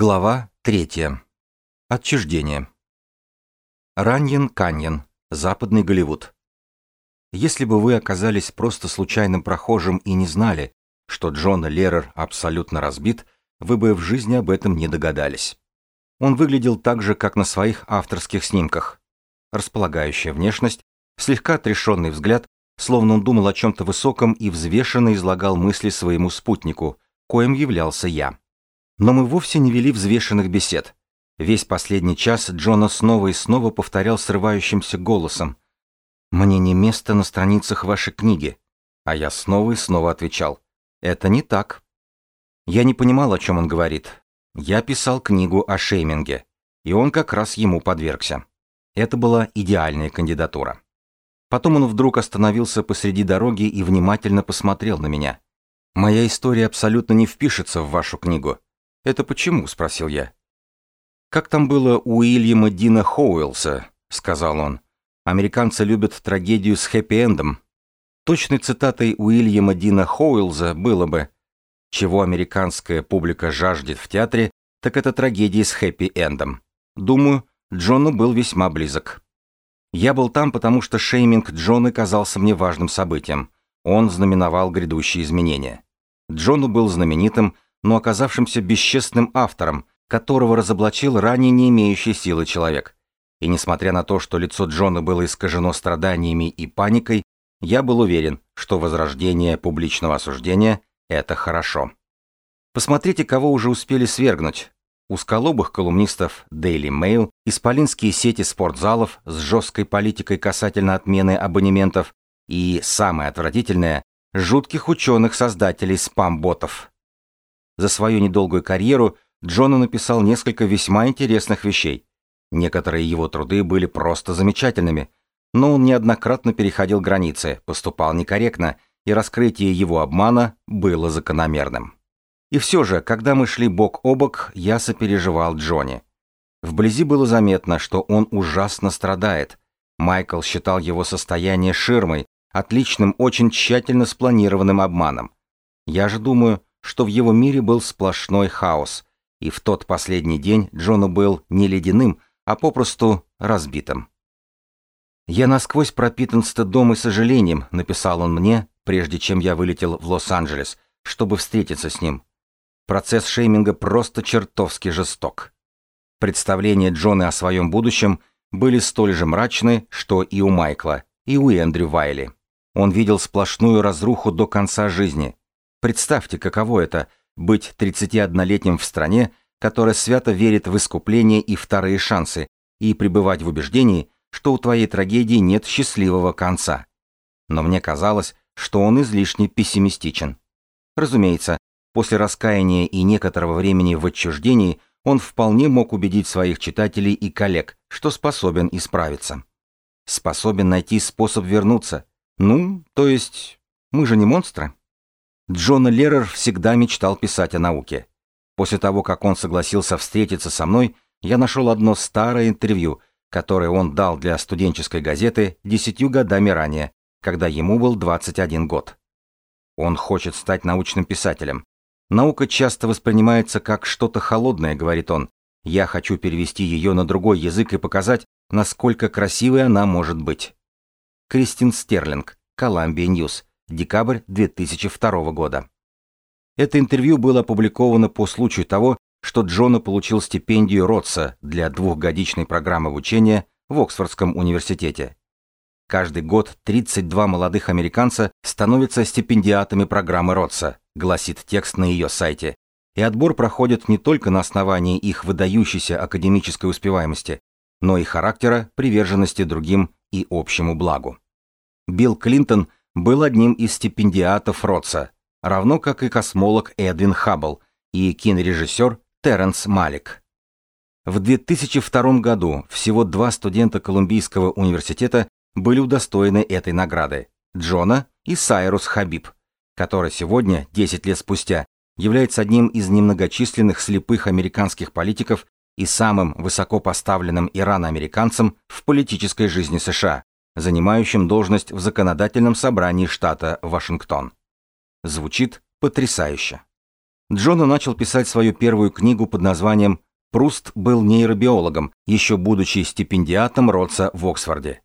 Глава 3. Отчуждение. Раньен Каньен, Западный Голливуд. Если бы вы оказались просто случайным прохожим и не знали, что Джон Лерер абсолютно разбит, вы бы в жизни об этом не догадались. Он выглядел так же, как на своих авторских снимках. Располагающая внешность, слегка отрешенный взгляд, словно он думал о чем-то высоком и взвешенно излагал мысли своему спутнику, коим являлся я. Но мы вовсе не вели взвешенных бесед. Весь последний час Джона снова и снова повторял срывающимся голосом. «Мне не место на страницах вашей книги». А я снова и снова отвечал. «Это не так». Я не понимал, о чем он говорит. Я писал книгу о шейминге, и он как раз ему подвергся. Это была идеальная кандидатура. Потом он вдруг остановился посреди дороги и внимательно посмотрел на меня. «Моя история абсолютно не впишется в вашу книгу. «Это почему?» — спросил я. «Как там было у Уильяма Дина Хоуэлса?» — сказал он. «Американцы любят трагедию с хэппи-эндом». Точной цитатой Уильяма Дина Хоуэлза было бы «Чего американская публика жаждет в театре, так это трагедии с хэппи-эндом». Думаю, Джону был весьма близок. Я был там, потому что шейминг Джона казался мне важным событием. Он знаменовал грядущие изменения. Джону был знаменитым, но оказавшимся бесчестным автором, которого разоблачил ранее не имеющий силы человек. И несмотря на то, что лицо Джона было искажено страданиями и паникой, я был уверен, что возрождение публичного осуждения – это хорошо. Посмотрите, кого уже успели свергнуть. Узколобых колумнистов Daily Mail, исполинские сети спортзалов с жесткой политикой касательно отмены абонементов и, самое отвратительное, жутких ученых-создателей спам-ботов. За свою недолгую карьеру Джона написал несколько весьма интересных вещей. Некоторые его труды были просто замечательными, но он неоднократно переходил границы, поступал некорректно, и раскрытие его обмана было закономерным. И все же, когда мы шли бок о бок, я сопереживал Джонни. Вблизи было заметно, что он ужасно страдает. Майкл считал его состояние ширмой, отличным, очень тщательно спланированным обманом. Я же думаю, что в его мире был сплошной хаос, и в тот последний день Джону был не ледяным, а попросту разбитым. «Я насквозь пропитан стыдом и сожалением», — написал он мне, прежде чем я вылетел в Лос-Анджелес, чтобы встретиться с ним. Процесс шейминга просто чертовски жесток. Представления Джона о своем будущем были столь же мрачны, что и у Майкла, и у Эндрю Вайли. Он видел сплошную разруху до конца жизни, Представьте, каково это – быть 31-летним в стране, которая свято верит в искупление и вторые шансы, и пребывать в убеждении, что у твоей трагедии нет счастливого конца. Но мне казалось, что он излишне пессимистичен. Разумеется, после раскаяния и некоторого времени в отчуждении он вполне мог убедить своих читателей и коллег, что способен исправиться. Способен найти способ вернуться. Ну, то есть, мы же не монстры. Джона Лерер всегда мечтал писать о науке. После того, как он согласился встретиться со мной, я нашел одно старое интервью, которое он дал для студенческой газеты десятью годами ранее, когда ему был 21 год. Он хочет стать научным писателем. Наука часто воспринимается как что-то холодное, говорит он. Я хочу перевести ее на другой язык и показать, насколько красивой она может быть. Кристин Стерлинг, Columbia News, декабрь 2002 года. Это интервью было опубликовано по случаю того, что Джона получил стипендию Ротса для двухгодичной программы обучения в Оксфордском университете. Каждый год 32 молодых американца становятся стипендиатами программы Ротса, гласит текст на ее сайте. И отбор проходит не только на основании их выдающейся академической успеваемости, но и характера, приверженности другим и общему благу. Билл Клинтон был одним из стипендиатов Ротса, равно как и космолог Эдвин Хаббл и кинорежиссер Терренс Малик. В 2002 году всего два студента Колумбийского университета были удостоены этой награды – Джона и Сайрус Хабиб, который сегодня, 10 лет спустя, является одним из немногочисленных слепых американских политиков и самым высокопоставленным ирано-американцем в политической жизни США, занимающим должность в законодательном собрании штата Вашингтон. Звучит потрясающе. Джона начал писать свою первую книгу под названием «Пруст был нейробиологом, еще будучи стипендиатом Ротса в Оксфорде».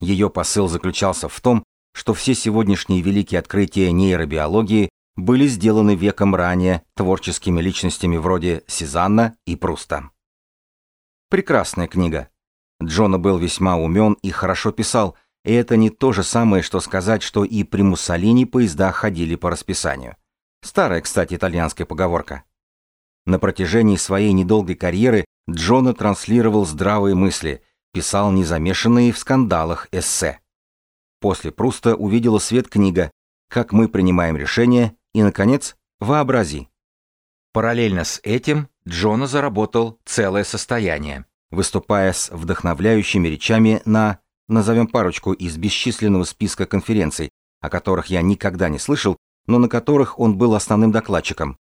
Ее посыл заключался в том, что все сегодняшние великие открытия нейробиологии были сделаны веком ранее творческими личностями вроде Сезанна и Пруста. Прекрасная книга. Джона был весьма умен и хорошо писал, и это не то же самое, что сказать, что и при Муссолини поезда ходили по расписанию. Старая, кстати, итальянская поговорка. На протяжении своей недолгой карьеры Джона транслировал здравые мысли, писал незамешанные в скандалах эссе. После Пруста увидела свет книга «Как мы принимаем решения» и, наконец, «Вообрази». Параллельно с этим Джона заработал целое состояние, выступая с вдохновляющими речами на, назовем парочку из бесчисленного списка конференций, о которых я никогда не слышал, но на которых он был основным докладчиком.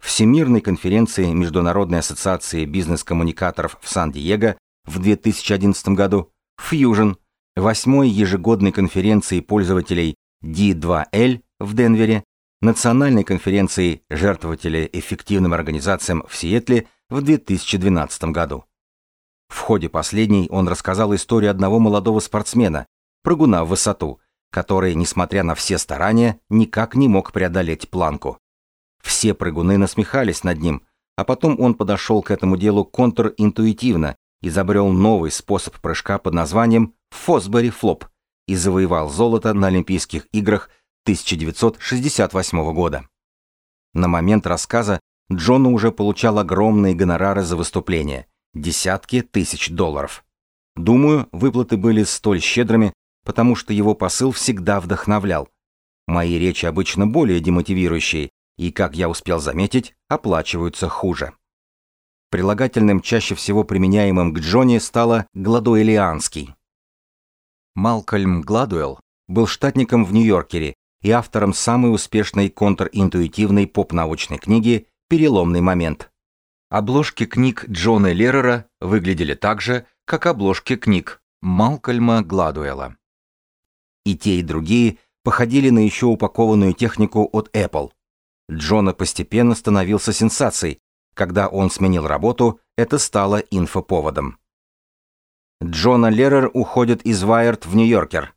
Всемирной конференции Международной ассоциации бизнес-коммуникаторов в Сан-Диего в 2011 году, Fusion – восьмой ежегодной конференции пользователей D2L в Денвере, Национальной конференции жертвователей эффективным организациям в Сиэтле в 2012 году. В ходе последней он рассказал историю одного молодого спортсмена, прыгуна в высоту, который, несмотря на все старания, никак не мог преодолеть планку. Все прыгуны насмехались над ним, а потом он подошел к этому делу контринтуитивно, изобрел новый способ прыжка под названием Фосбери Флоп и завоевал золото на Олимпийских играх 1968 года. На момент рассказа Джона уже получал огромные гонорары за выступление, десятки тысяч долларов. Думаю, выплаты были столь щедрыми, потому что его посыл всегда вдохновлял. Мои речи обычно более демотивирующие, и, как я успел заметить, оплачиваются хуже. Прилагательным чаще всего применяемым к Джонни стало «гладуэлианский». Малкольм Гладуэлл был штатником в Нью-Йоркере и автором самой успешной контринтуитивной поп-научной книги «Переломный момент». Обложки книг Джона Леррера выглядели так же, как обложки книг Малкольма Гладуэлла. И те, и другие походили на еще упакованную технику от Apple. Джона постепенно становился сенсацией, когда он сменил работу, это стало инфоповодом. Джона Лерер уходит из Wired в Нью-Йоркер.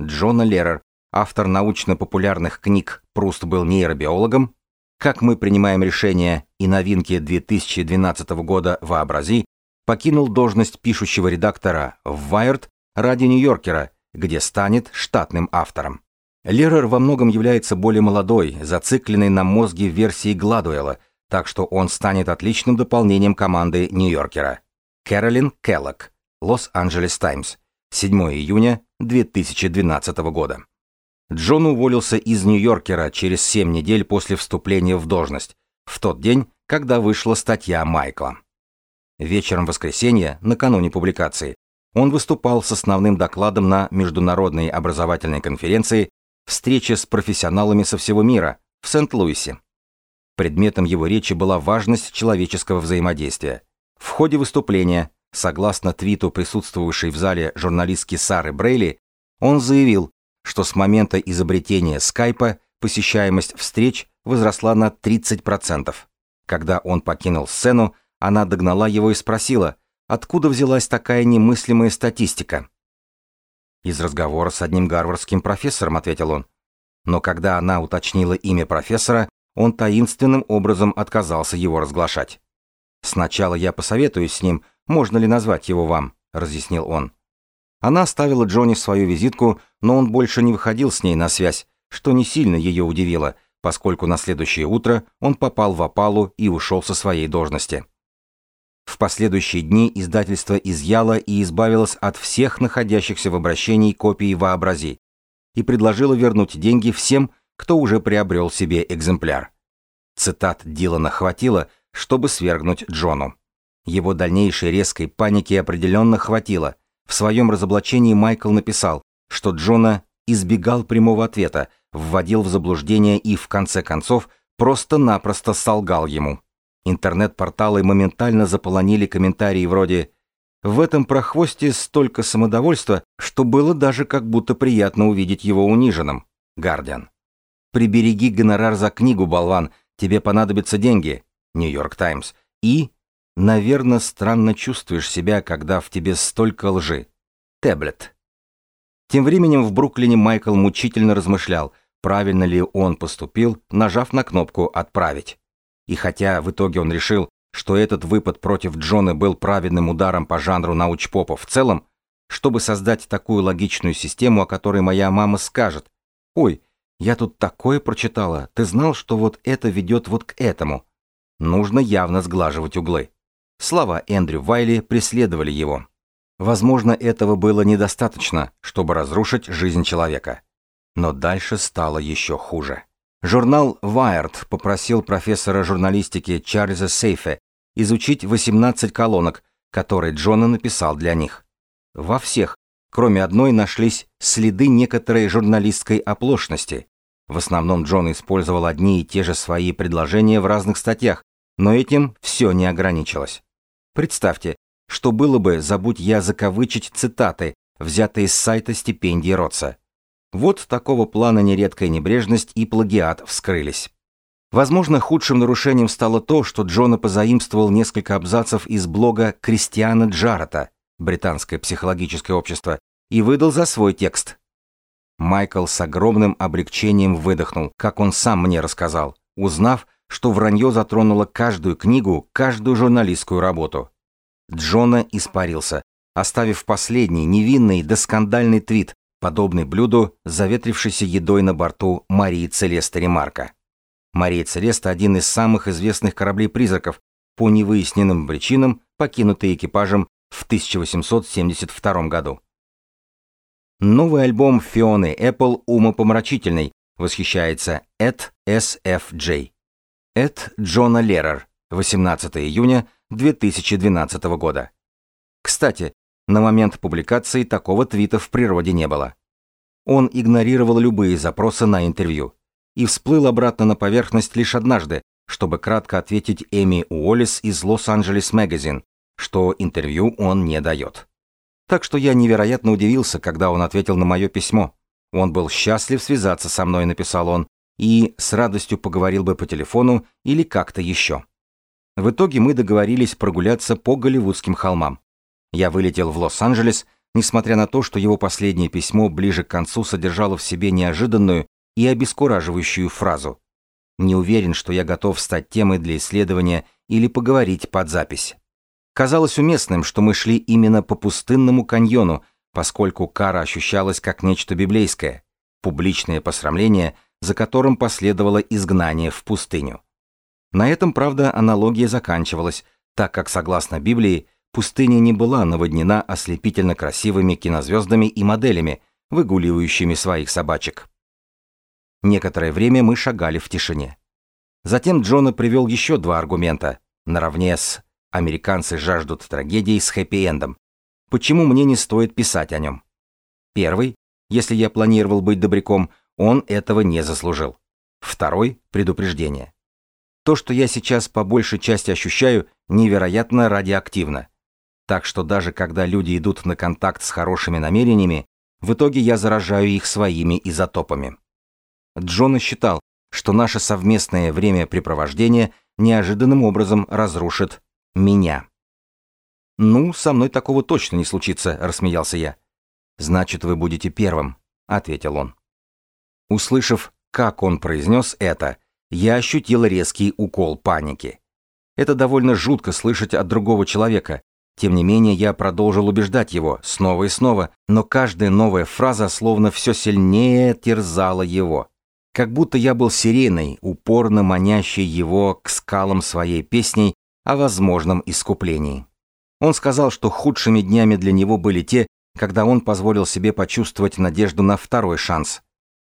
Джона Лерер, автор научно-популярных книг «Пруст был нейробиологом», «Как мы принимаем решения» и новинки 2012 года «Вообрази», покинул должность пишущего редактора в Wired ради Нью-Йоркера, где станет штатным автором. Лерер во многом является более молодой, зацикленной на мозге версии Гладуэлла – так что он станет отличным дополнением команды Нью-Йоркера. Кэролин Келлок, Лос-Анджелес Таймс, 7 июня 2012 года. Джон уволился из Нью-Йоркера через 7 недель после вступления в должность, в тот день, когда вышла статья Майкла. Вечером воскресенья, накануне публикации, он выступал с основным докладом на международной образовательной конференции «Встреча с профессионалами со всего мира» в Сент-Луисе. Предметом его речи была важность человеческого взаимодействия. В ходе выступления, согласно твиту присутствовавшей в зале журналистки Сары Брейли, он заявил, что с момента изобретения скайпа посещаемость встреч возросла на 30%. Когда он покинул сцену, она догнала его и спросила, откуда взялась такая немыслимая статистика. «Из разговора с одним гарвардским профессором», — ответил он. Но когда она уточнила имя профессора, он таинственным образом отказался его разглашать. «Сначала я посоветуюсь с ним, можно ли назвать его вам», — разъяснил он. Она оставила Джонни свою визитку, но он больше не выходил с ней на связь, что не сильно ее удивило, поскольку на следующее утро он попал в опалу и ушел со своей должности. В последующие дни издательство изъяло и избавилось от всех находящихся в обращении копий «Вообрази» и предложило вернуть деньги всем, кто уже приобрел себе экземпляр. Цитат Дилана хватило, чтобы свергнуть Джону. Его дальнейшей резкой паники определенно хватило. В своем разоблачении Майкл написал, что Джона избегал прямого ответа, вводил в заблуждение и, в конце концов, просто-напросто солгал ему. Интернет-порталы моментально заполонили комментарии вроде «В этом прохвосте столько самодовольства, что было даже как будто приятно увидеть его униженным». Гардиан. Прибереги гонорар за книгу, болван. Тебе понадобятся деньги. Нью-Йорк Таймс. И, наверное, странно чувствуешь себя, когда в тебе столько лжи. Таблет. Тем временем в Бруклине Майкл мучительно размышлял, правильно ли он поступил, нажав на кнопку «Отправить». И хотя в итоге он решил, что этот выпад против Джона был праведным ударом по жанру научпопа в целом, чтобы создать такую логичную систему, о которой моя мама скажет. «Ой, я тут такое прочитала, ты знал, что вот это ведет вот к этому?» Нужно явно сглаживать углы. Слова Эндрю Вайли преследовали его. Возможно, этого было недостаточно, чтобы разрушить жизнь человека. Но дальше стало еще хуже. Журнал Wired попросил профессора журналистики Чарльза Сейфе изучить 18 колонок, которые Джона написал для них. Во всех, кроме одной, нашлись следы некоторой журналистской оплошности. В основном Джон использовал одни и те же свои предложения в разных статьях, но этим все не ограничилось. Представьте, что было бы, забудь я закавычить цитаты, взятые с сайта стипендии Ротса. Вот такого плана нередкая небрежность и плагиат вскрылись. Возможно, худшим нарушением стало то, что Джона позаимствовал несколько абзацев из блога Кристиана Джарата, британское психологическое общество, и выдал за свой текст. Майкл с огромным облегчением выдохнул, как он сам мне рассказал, узнав, что вранье затронуло каждую книгу, каждую журналистскую работу. Джона испарился, оставив последний невинный доскандальный твит, подобный блюду заветрившейся едой на борту Марии Целеста Ремарка. Мария Целеста – один из самых известных кораблей-призраков, по невыясненным причинам покинутый экипажем в 1872 году. Новый альбом Фионы Apple умопомрачительный, восхищается Эд SFJ. Эд Джона Лерер, 18 июня 2012 года. Кстати, на момент публикации такого твита в природе не было. Он игнорировал любые запросы на интервью и всплыл обратно на поверхность лишь однажды, чтобы кратко ответить Эми Уоллес из Лос-Анджелес Magazine, что интервью он не дает. Так что я невероятно удивился, когда он ответил на мое письмо. Он был счастлив связаться со мной, написал он, и с радостью поговорил бы по телефону или как-то еще. В итоге мы договорились прогуляться по Голливудским холмам. Я вылетел в Лос-Анджелес, несмотря на то, что его последнее письмо ближе к концу содержало в себе неожиданную и обескураживающую фразу. Не уверен, что я готов стать темой для исследования или поговорить под запись. Казалось уместным, что мы шли именно по пустынному каньону, поскольку кара ощущалась как нечто библейское, публичное посрамление, за которым последовало изгнание в пустыню. На этом, правда, аналогия заканчивалась, так как, согласно Библии, пустыня не была наводнена ослепительно красивыми кинозвездами и моделями, выгуливающими своих собачек. Некоторое время мы шагали в тишине. Затем Джона привел еще два аргумента, наравне с «Американцы жаждут трагедии с хэппи-эндом». Почему мне не стоит писать о нем? Первый, если я планировал быть добряком, он этого не заслужил. Второй – предупреждение. То, что я сейчас по большей части ощущаю, невероятно радиоактивно. Так что даже когда люди идут на контакт с хорошими намерениями, в итоге я заражаю их своими изотопами. Джона считал, что наше совместное времяпрепровождение неожиданным образом разрушит меня. «Ну, со мной такого точно не случится», — рассмеялся я. «Значит, вы будете первым», — ответил он. Услышав, как он произнес это, я ощутил резкий укол паники. Это довольно жутко слышать от другого человека, тем не менее, я продолжил убеждать его, снова и снова, но каждая новая фраза словно все сильнее терзала его. Как будто я был сиреной, упорно манящей его к скалам своей песней о возможном искуплении. Он сказал, что худшими днями для него были те, когда он позволил себе почувствовать надежду на второй шанс.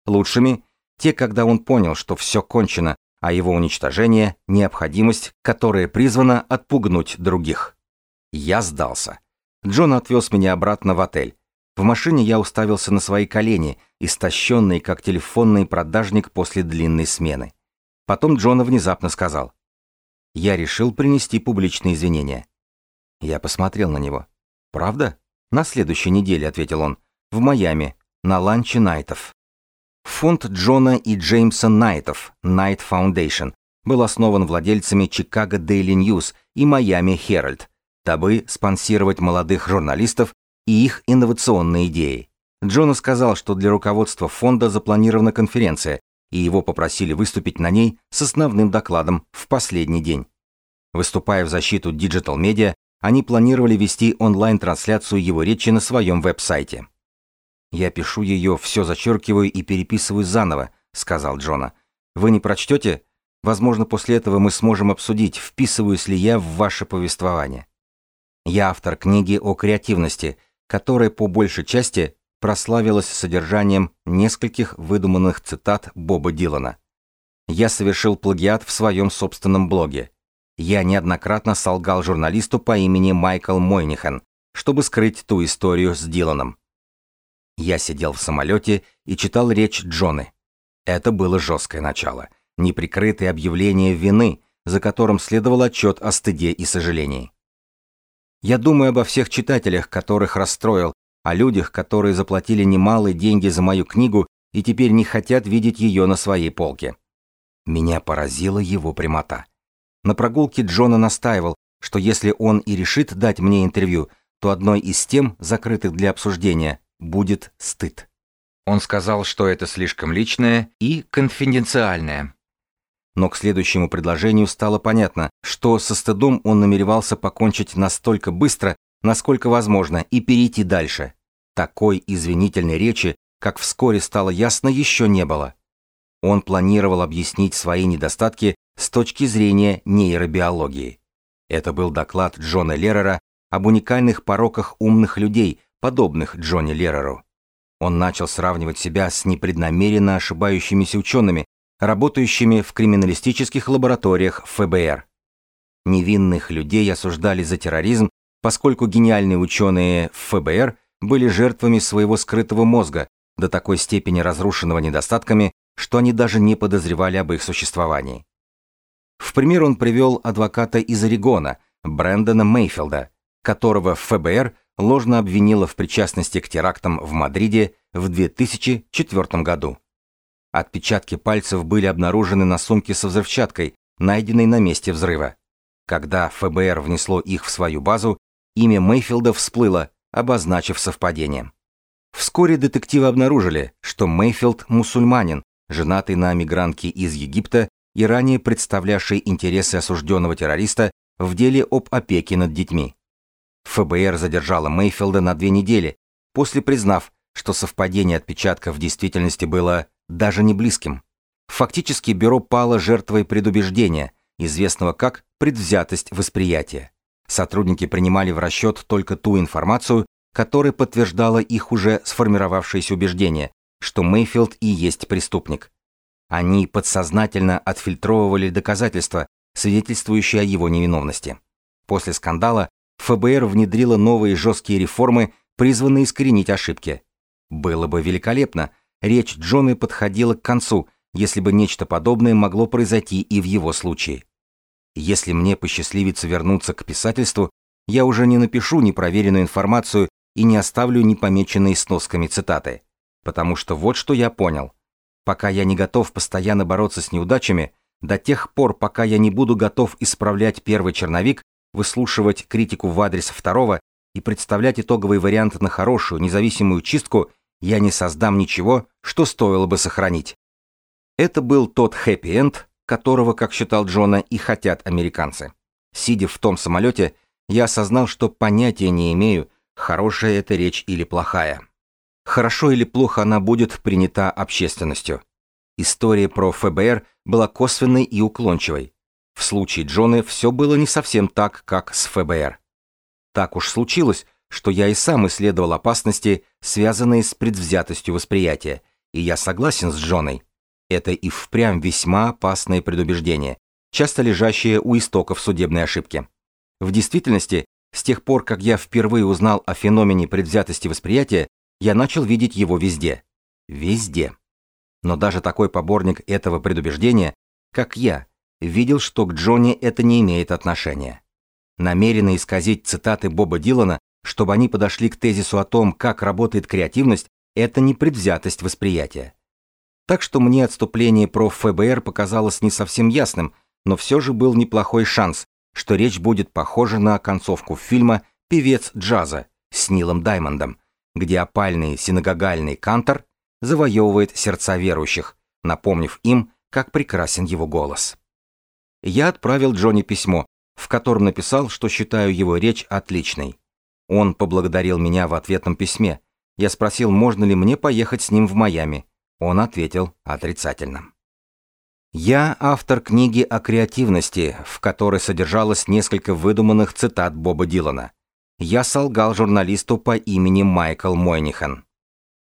Лучшими – те, когда он понял, что все кончено, а его уничтожение – необходимость, которая призвана отпугнуть других. Я сдался. Джон отвез меня обратно в отель. В машине я уставился на свои колени, истощенный, как телефонный продажник после длинной смены. Потом Джона внезапно сказал. Я решил принести публичные извинения. Я посмотрел на него. «Правда?» «На следующей неделе», — ответил он. «В Майами, на ланче Найтов». Фонд Джона и Джеймса Найтов, Найт Foundation, был основан владельцами Chicago Daily News и Miami Herald, дабы спонсировать молодых журналистов и их инновационные идеи. Джона сказал, что для руководства фонда запланирована конференция, и его попросили выступить на ней с основным докладом в последний день. Выступая в защиту Digital Media, они планировали вести онлайн-трансляцию его речи на своем веб-сайте. «Я пишу ее, все зачеркиваю и переписываю заново», — сказал Джона. «Вы не прочтете? Возможно, после этого мы сможем обсудить, вписываюсь ли я в ваше повествование». Я автор книги о креативности, которая по большей части прославилась содержанием нескольких выдуманных цитат Боба Дилана. Я совершил плагиат в своем собственном блоге. Я неоднократно солгал журналисту по имени Майкл Мойнихан, чтобы скрыть ту историю с Диланом. Я сидел в самолете и читал речь Джоны. Это было жесткое начало, неприкрытое объявление вины, за которым следовал отчет о стыде и сожалении. Я думаю обо всех читателях, которых расстроил, о людях, которые заплатили немалые деньги за мою книгу и теперь не хотят видеть ее на своей полке. Меня поразила его прямота. На прогулке Джона настаивал, что если он и решит дать мне интервью, то одной из тем, закрытых для обсуждения, будет стыд. Он сказал, что это слишком личное и конфиденциальное. Но к следующему предложению стало понятно, что со стыдом он намеревался покончить настолько быстро, насколько возможно, и перейти дальше. Такой извинительной речи, как вскоре стало ясно, еще не было. Он планировал объяснить свои недостатки с точки зрения нейробиологии. Это был доклад Джона Леррера об уникальных пороках умных людей, подобных Джонни Лерреру. Он начал сравнивать себя с непреднамеренно ошибающимися учеными, работающими в криминалистических лабораториях ФБР. Невинных людей осуждали за терроризм, поскольку гениальные ученые ФБР были жертвами своего скрытого мозга, до такой степени разрушенного недостатками, что они даже не подозревали об их существовании. В пример он привел адвоката из Орегона, Брэндона Мейфилда, которого ФБР ложно обвинила в причастности к терактам в Мадриде в 2004 году. Отпечатки пальцев были обнаружены на сумке со взрывчаткой, найденной на месте взрыва. Когда ФБР внесло их в свою базу, имя Мейфилда всплыло, обозначив совпадение. Вскоре детективы обнаружили, что Мейфилд мусульманин, женатый на мигрантке из Египта и ранее представлявший интересы осужденного террориста в деле об опеке над детьми. ФБР задержало Мейфилда на две недели, после признав, что совпадение отпечатков в действительности было даже не близким. Фактически бюро пало жертвой предубеждения, известного как предвзятость восприятия. Сотрудники принимали в расчет только ту информацию, которая подтверждала их уже сформировавшееся убеждение, что Мейфилд и есть преступник. Они подсознательно отфильтровывали доказательства, свидетельствующие о его невиновности. После скандала ФБР внедрило новые жесткие реформы, призванные искоренить ошибки. Было бы великолепно, речь Джона подходила к концу, если бы нечто подобное могло произойти и в его случае. Если мне посчастливится вернуться к писательству, я уже не напишу непроверенную информацию и не оставлю непомеченные сносками цитаты. Потому что вот что я понял. Пока я не готов постоянно бороться с неудачами, до тех пор, пока я не буду готов исправлять первый черновик, выслушивать критику в адрес второго и представлять итоговый вариант на хорошую, независимую чистку, я не создам ничего, что стоило бы сохранить. Это был тот хэппи-энд, которого, как считал Джона, и хотят американцы. Сидя в том самолете, я осознал, что понятия не имею, хорошая это речь или плохая. Хорошо или плохо она будет принята общественностью. История про ФБР была косвенной и уклончивой. В случае Джона все было не совсем так, как с ФБР. Так уж случилось, что я и сам исследовал опасности, связанные с предвзятостью восприятия, и я согласен с Джоной. Это и впрямь весьма опасное предубеждение, часто лежащее у истоков судебной ошибки. В действительности, с тех пор, как я впервые узнал о феномене предвзятости восприятия, я начал видеть его везде. Везде. Но даже такой поборник этого предубеждения, как я, видел, что к Джонни это не имеет отношения. Намеренно исказить цитаты Боба Дилана, чтобы они подошли к тезису о том, как работает креативность, это не предвзятость восприятия. Так что мне отступление про ФБР показалось не совсем ясным, но все же был неплохой шанс, что речь будет похожа на концовку фильма «Певец джаза» с Нилом Даймондом, где опальный синагогальный кантор завоевывает сердца верующих, напомнив им, как прекрасен его голос. Я отправил Джонни письмо, в котором написал, что считаю его речь отличной. Он поблагодарил меня в ответном письме. Я спросил, можно ли мне поехать с ним в Майами. Он ответил отрицательно. Я автор книги о креативности, в которой содержалось несколько выдуманных цитат Боба Дилана. Я солгал журналисту по имени Майкл Мойнихан.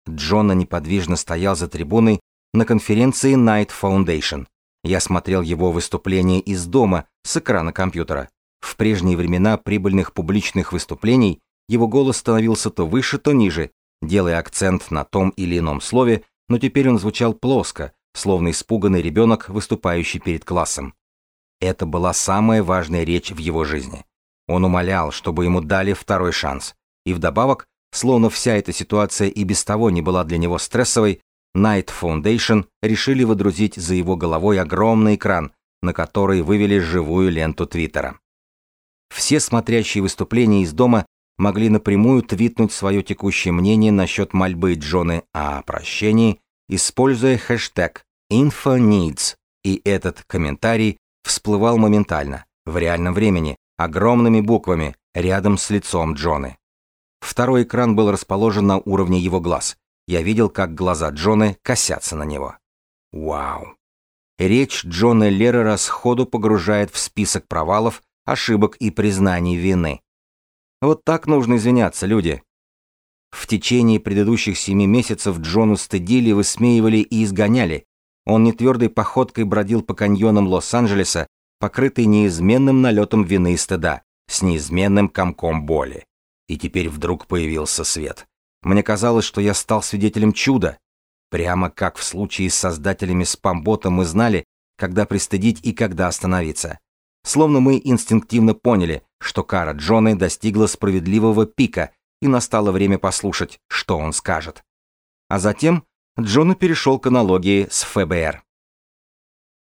Джона неподвижно стоял за трибуной на конференции Night Foundation. Я смотрел его выступление из дома с экрана компьютера. В прежние времена прибыльных публичных выступлений его голос становился то выше, то ниже, делая акцент на том или ином слове, но теперь он звучал плоско, словно испуганный ребенок, выступающий перед классом. Это была самая важная речь в его жизни. Он умолял, чтобы ему дали второй шанс. И вдобавок, словно вся эта ситуация и без того не была для него стрессовой, Night Foundation решили водрузить за его головой огромный экран, на который вывели живую ленту Твиттера. Все смотрящие выступления из дома могли напрямую твитнуть свое текущее мнение насчет мольбы Джоны о прощении, используя хэштег InfoNeeds, и этот комментарий всплывал моментально, в реальном времени, огромными буквами, рядом с лицом Джоны. Второй экран был расположен на уровне его глаз. Я видел, как глаза Джоны косятся на него. Вау. Речь Джона Леррера сходу погружает в список провалов, ошибок и признаний вины. Вот так нужно извиняться, люди. В течение предыдущих семи месяцев Джону стыдили, высмеивали и изгоняли. Он нетвердой походкой бродил по каньонам Лос-Анджелеса, покрытый неизменным налетом вины и стыда, с неизменным комком боли. И теперь вдруг появился свет. Мне казалось, что я стал свидетелем чуда. Прямо как в случае с создателями спамбота мы знали, когда пристыдить и когда остановиться. Словно мы инстинктивно поняли, что кара Джоны достигла справедливого пика, и настало время послушать, что он скажет. А затем Джона перешел к аналогии с ФБР.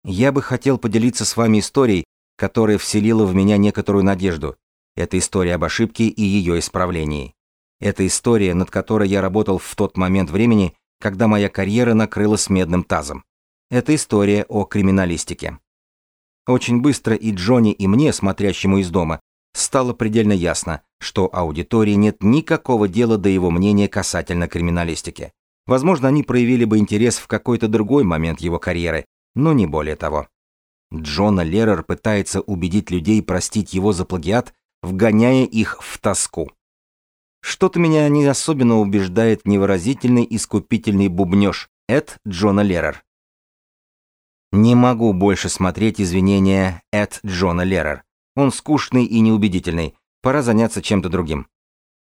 Я бы хотел поделиться с вами историей, которая вселила в меня некоторую надежду. Это история об ошибке и ее исправлении. Это история, над которой я работал в тот момент времени, когда моя карьера накрылась медным тазом. Это история о криминалистике. Очень быстро и Джонни, и мне, смотрящему из дома, стало предельно ясно, что аудитории нет никакого дела до его мнения касательно криминалистики. Возможно, они проявили бы интерес в какой-то другой момент его карьеры, но не более того. Джона Леррер пытается убедить людей простить его за плагиат, вгоняя их в тоску. Что-то меня не особенно убеждает невыразительный искупительный бубнёж Эд Джона Леррер. Не могу больше смотреть извинения Эд Джона Леррер. Он скучный и неубедительный. Пора заняться чем-то другим.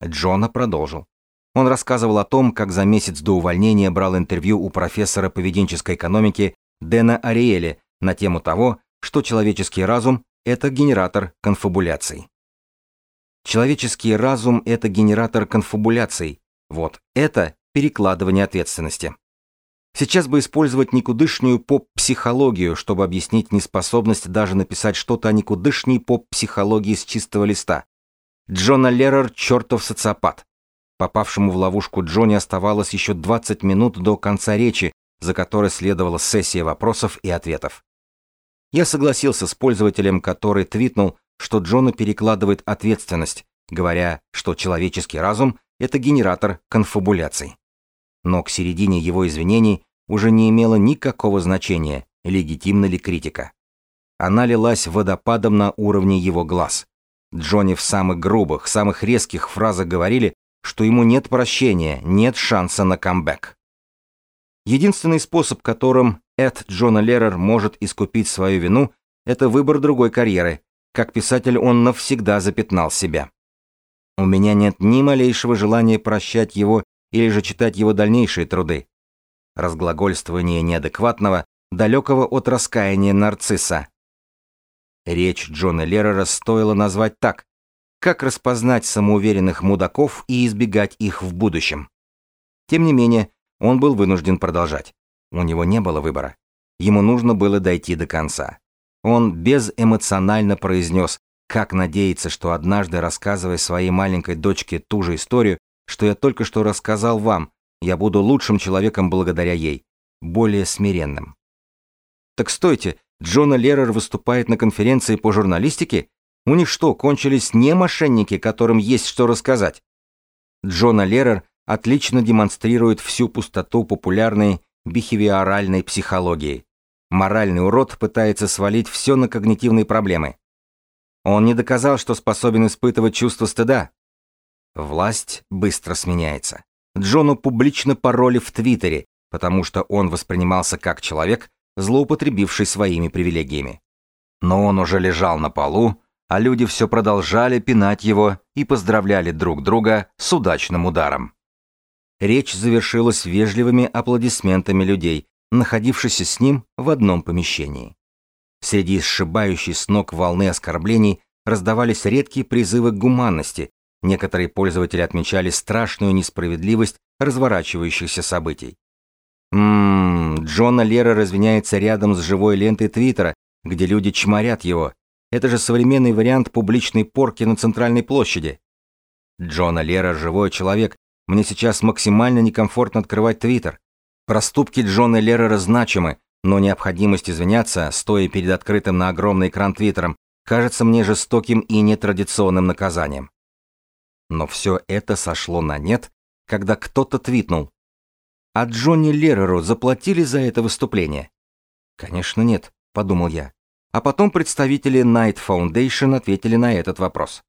Джона продолжил. Он рассказывал о том, как за месяц до увольнения брал интервью у профессора поведенческой экономики Дэна Ариэли на тему того, что человеческий разум — это генератор конфабуляций. Человеческий разум — это генератор конфабуляций. Вот это перекладывание ответственности. Сейчас бы использовать никудышнюю поп-психологию, чтобы объяснить неспособность даже написать что-то о никудышней поп-психологии с чистого листа. Джона Леррер — чертов социопат. Попавшему в ловушку Джонни оставалось еще 20 минут до конца речи, за которой следовала сессия вопросов и ответов. Я согласился с пользователем, который твитнул, что Джона перекладывает ответственность, говоря, что человеческий разум — это генератор конфабуляций. Но к середине его извинений уже не имело никакого значения, легитимна ли критика. Она лилась водопадом на уровне его глаз. Джонни в самых грубых, самых резких фразах говорили, что ему нет прощения, нет шанса на камбэк. Единственный способ, которым Эд Джона Леррер может искупить свою вину, это выбор другой карьеры. Как писатель он навсегда запятнал себя. У меня нет ни малейшего желания прощать его или же читать его дальнейшие труды. Разглагольствование неадекватного, далекого от раскаяния нарцисса. Речь Джона Леррера стоило назвать так. Как распознать самоуверенных мудаков и избегать их в будущем? Тем не менее, он был вынужден продолжать. У него не было выбора. Ему нужно было дойти до конца. Он безэмоционально произнес, как надеется, что однажды, рассказывая своей маленькой дочке ту же историю, что я только что рассказал вам, я буду лучшим человеком благодаря ей, более смиренным. Так стойте, Джона Лерер выступает на конференции по журналистике? У них что, кончились не мошенники, которым есть что рассказать? Джона Лерер отлично демонстрирует всю пустоту популярной бихевиоральной психологии. Моральный урод пытается свалить все на когнитивные проблемы. Он не доказал, что способен испытывать чувство стыда. Власть быстро сменяется. Джону публично пароли в Твиттере, потому что он воспринимался как человек, злоупотребивший своими привилегиями. Но он уже лежал на полу, а люди все продолжали пинать его и поздравляли друг друга с удачным ударом. Речь завершилась вежливыми аплодисментами людей, находившихся с ним в одном помещении. Среди сшибающей с ног волны оскорблений раздавались редкие призывы к гуманности, некоторые пользователи отмечали страшную несправедливость разворачивающихся событий. Ммм, Джона Лера развиняется рядом с живой лентой Твиттера, где люди чморят его. Это же современный вариант публичной порки на центральной площади. Джона Лера живой человек. Мне сейчас максимально некомфортно открывать Твиттер. Проступки Джона Лерера значимы, но необходимость извиняться, стоя перед открытым на огромный экран Твиттером, кажется мне жестоким и нетрадиционным наказанием. Но все это сошло на нет, когда кто-то твитнул. А Джонни Лереру заплатили за это выступление? Конечно, нет, подумал я. А потом представители Night Foundation ответили на этот вопрос.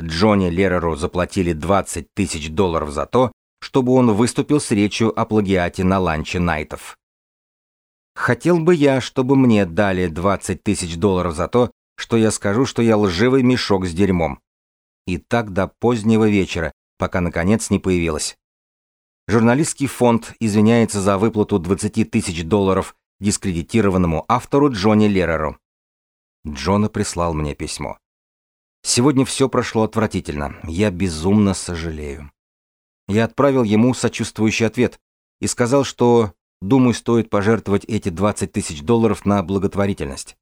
Джонни Лереру заплатили 20 тысяч долларов за то, чтобы он выступил с речью о плагиате на ланче Найтов. Хотел бы я, чтобы мне дали 20 тысяч долларов за то, что я скажу, что я лживый мешок с дерьмом. И так до позднего вечера, пока наконец не появилась. Журналистский фонд извиняется за выплату 20 тысяч долларов дискредитированному автору Джонни Лереру. Джона прислал мне письмо. Сегодня все прошло отвратительно. Я безумно сожалею. Я отправил ему сочувствующий ответ и сказал, что, думаю, стоит пожертвовать эти 20 тысяч долларов на благотворительность.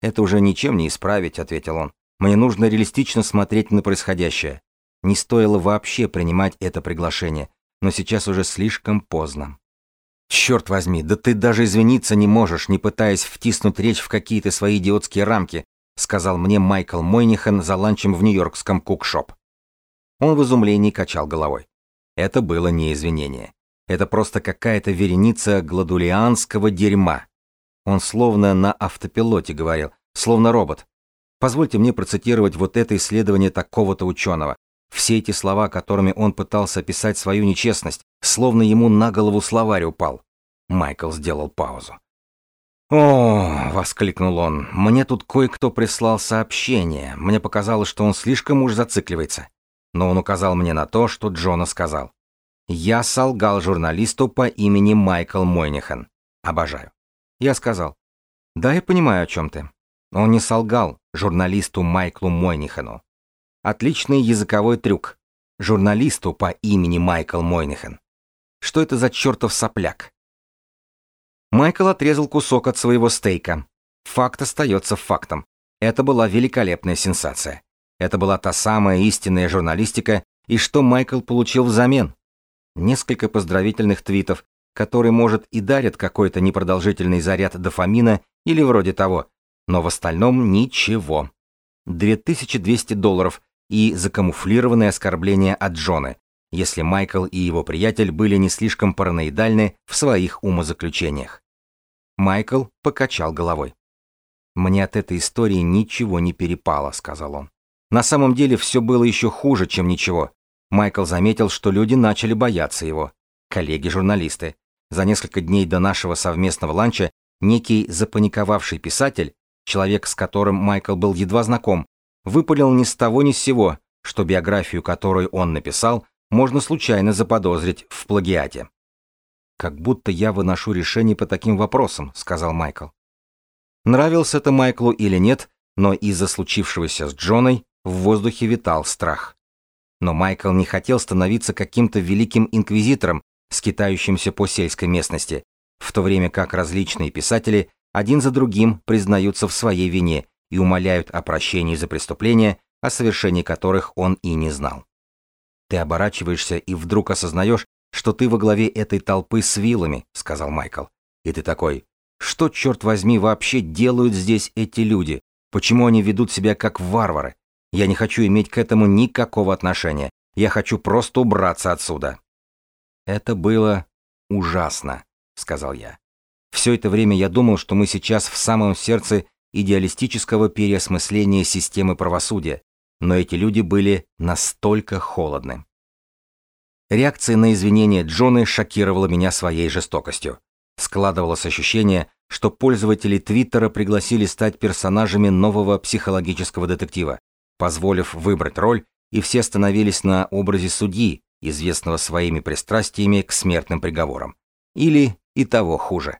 «Это уже ничем не исправить», — ответил он. «Мне нужно реалистично смотреть на происходящее. Не стоило вообще принимать это приглашение но сейчас уже слишком поздно. Черт возьми, да ты даже извиниться не можешь, не пытаясь втиснуть речь в какие-то свои идиотские рамки, сказал мне Майкл Мойнихан за ланчем в нью-йоркском кукшоп. Он в изумлении качал головой. Это было не извинение. Это просто какая-то вереница гладулианского дерьма. Он словно на автопилоте говорил, словно робот. Позвольте мне процитировать вот это исследование такого-то ученого. Все эти слова, которыми он пытался описать свою нечестность, словно ему на голову словарь упал. Майкл сделал паузу. «О!» — воскликнул он. «Мне тут кое-кто прислал сообщение. Мне показалось, что он слишком уж зацикливается. Но он указал мне на то, что Джона сказал. Я солгал журналисту по имени Майкл Мойнихан. Обожаю. Я сказал. Да, я понимаю, о чем ты. Он не солгал журналисту Майклу Мойнихану. Отличный языковой трюк. Журналисту по имени Майкл Мойнихен. Что это за чертов сопляк? Майкл отрезал кусок от своего стейка. Факт остается фактом. Это была великолепная сенсация. Это была та самая истинная журналистика, и что Майкл получил взамен? Несколько поздравительных твитов, которые, может, и дарят какой-то непродолжительный заряд дофамина или вроде того, но в остальном ничего. 2200 долларов, и закамуфлированное оскорбление от Джона, если Майкл и его приятель были не слишком параноидальны в своих умозаключениях. Майкл покачал головой. «Мне от этой истории ничего не перепало», — сказал он. На самом деле все было еще хуже, чем ничего. Майкл заметил, что люди начали бояться его. Коллеги-журналисты. За несколько дней до нашего совместного ланча некий запаниковавший писатель, человек, с которым Майкл был едва знаком, выпалил ни с того ни с сего, что биографию, которую он написал, можно случайно заподозрить в плагиате. «Как будто я выношу решение по таким вопросам», — сказал Майкл. Нравился это Майклу или нет, но из-за случившегося с Джоной в воздухе витал страх. Но Майкл не хотел становиться каким-то великим инквизитором, скитающимся по сельской местности, в то время как различные писатели один за другим признаются в своей вине и умоляют о прощении за преступления, о совершении которых он и не знал. Ты оборачиваешься и вдруг осознаешь, что ты во главе этой толпы с вилами, сказал Майкл. И ты такой, что, черт возьми, вообще делают здесь эти люди? Почему они ведут себя как варвары? Я не хочу иметь к этому никакого отношения. Я хочу просто убраться отсюда. Это было ужасно, сказал я. Все это время я думал, что мы сейчас в самом сердце идеалистического переосмысления системы правосудия, но эти люди были настолько холодны. Реакция на извинения Джона шокировала меня своей жестокостью. Складывалось ощущение, что пользователи Твиттера пригласили стать персонажами нового психологического детектива, позволив выбрать роль, и все становились на образе судьи, известного своими пристрастиями к смертным приговорам. Или и того хуже.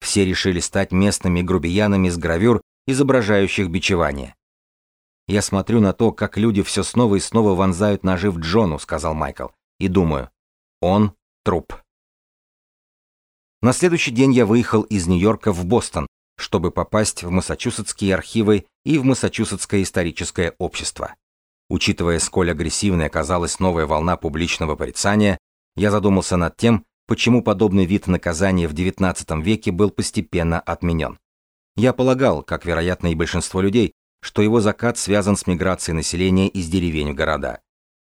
Все решили стать местными грубиянами с гравюр, изображающих бичевание. «Я смотрю на то, как люди все снова и снова вонзают ножи в Джону», — сказал Майкл, — «и думаю, он труп». На следующий день я выехал из Нью-Йорка в Бостон, чтобы попасть в Массачусетские архивы и в Массачусетское историческое общество. Учитывая, сколь агрессивной оказалась новая волна публичного порицания, я задумался над тем, почему подобный вид наказания в XIX веке был постепенно отменен. Я полагал, как вероятно и большинство людей, что его закат связан с миграцией населения из деревень в города.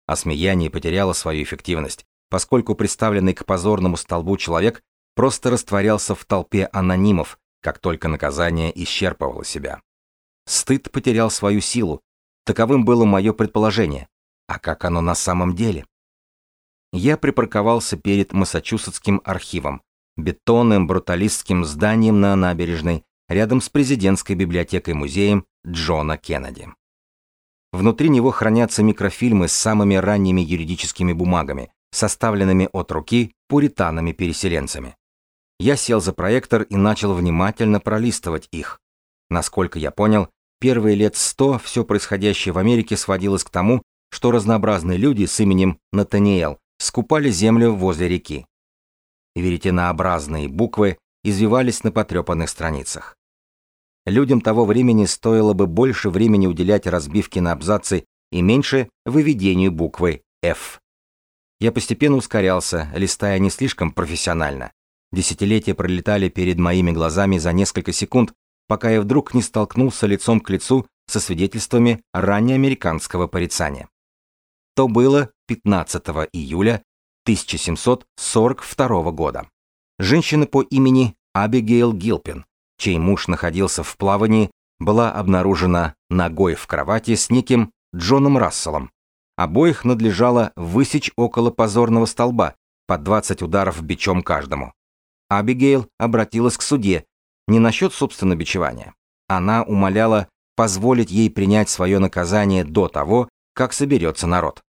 Осмеяние потеряло свою эффективность, поскольку представленный к позорному столбу человек просто растворялся в толпе анонимов, как только наказание исчерпывало себя. Стыд потерял свою силу. Таковым было мое предположение. А как оно на самом деле? Я припарковался перед Массачусетским архивом, бетонным бруталистским зданием на набережной, рядом с президентской библиотекой-музеем Джона Кеннеди. Внутри него хранятся микрофильмы с самыми ранними юридическими бумагами, составленными от руки пуританами-переселенцами. Я сел за проектор и начал внимательно пролистывать их. Насколько я понял, первые лет сто все происходящее в Америке сводилось к тому, что разнообразные люди с именем Натаниэл скупали землю возле реки. Веретенообразные буквы извивались на потрепанных страницах. Людям того времени стоило бы больше времени уделять разбивке на абзацы и меньше выведению буквы F. Я постепенно ускорялся, листая не слишком профессионально. Десятилетия пролетали перед моими глазами за несколько секунд, пока я вдруг не столкнулся лицом к лицу со свидетельствами раннеамериканского порицания. То было 15 июля 1742 года. Женщина по имени Абигейл Гилпин чей муж находился в плавании, была обнаружена ногой в кровати с неким Джоном Расселом. Обоих надлежало высечь около позорного столба, по 20 ударов бичом каждому. Абигейл обратилась к суде, не насчет собственного бичевания. Она умоляла позволить ей принять свое наказание до того, как соберется народ.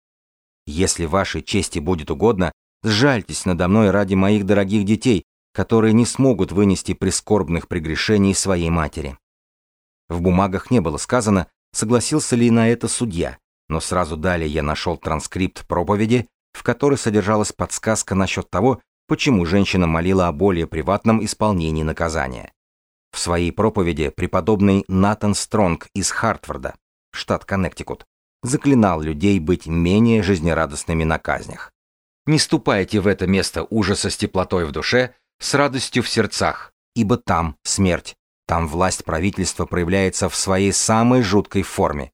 «Если вашей чести будет угодно, сжальтесь надо мной ради моих дорогих детей, которые не смогут вынести прискорбных прегрешений своей матери. В бумагах не было сказано, согласился ли на это судья, но сразу далее я нашел транскрипт проповеди, в которой содержалась подсказка насчет того, почему женщина молила о более приватном исполнении наказания. В своей проповеди преподобный Натан Стронг из Хартфорда, штат Коннектикут, заклинал людей быть менее жизнерадостными на казнях. Не ступайте в это место ужаса с теплотой в душе, с радостью в сердцах, ибо там смерть, там власть правительства проявляется в своей самой жуткой форме.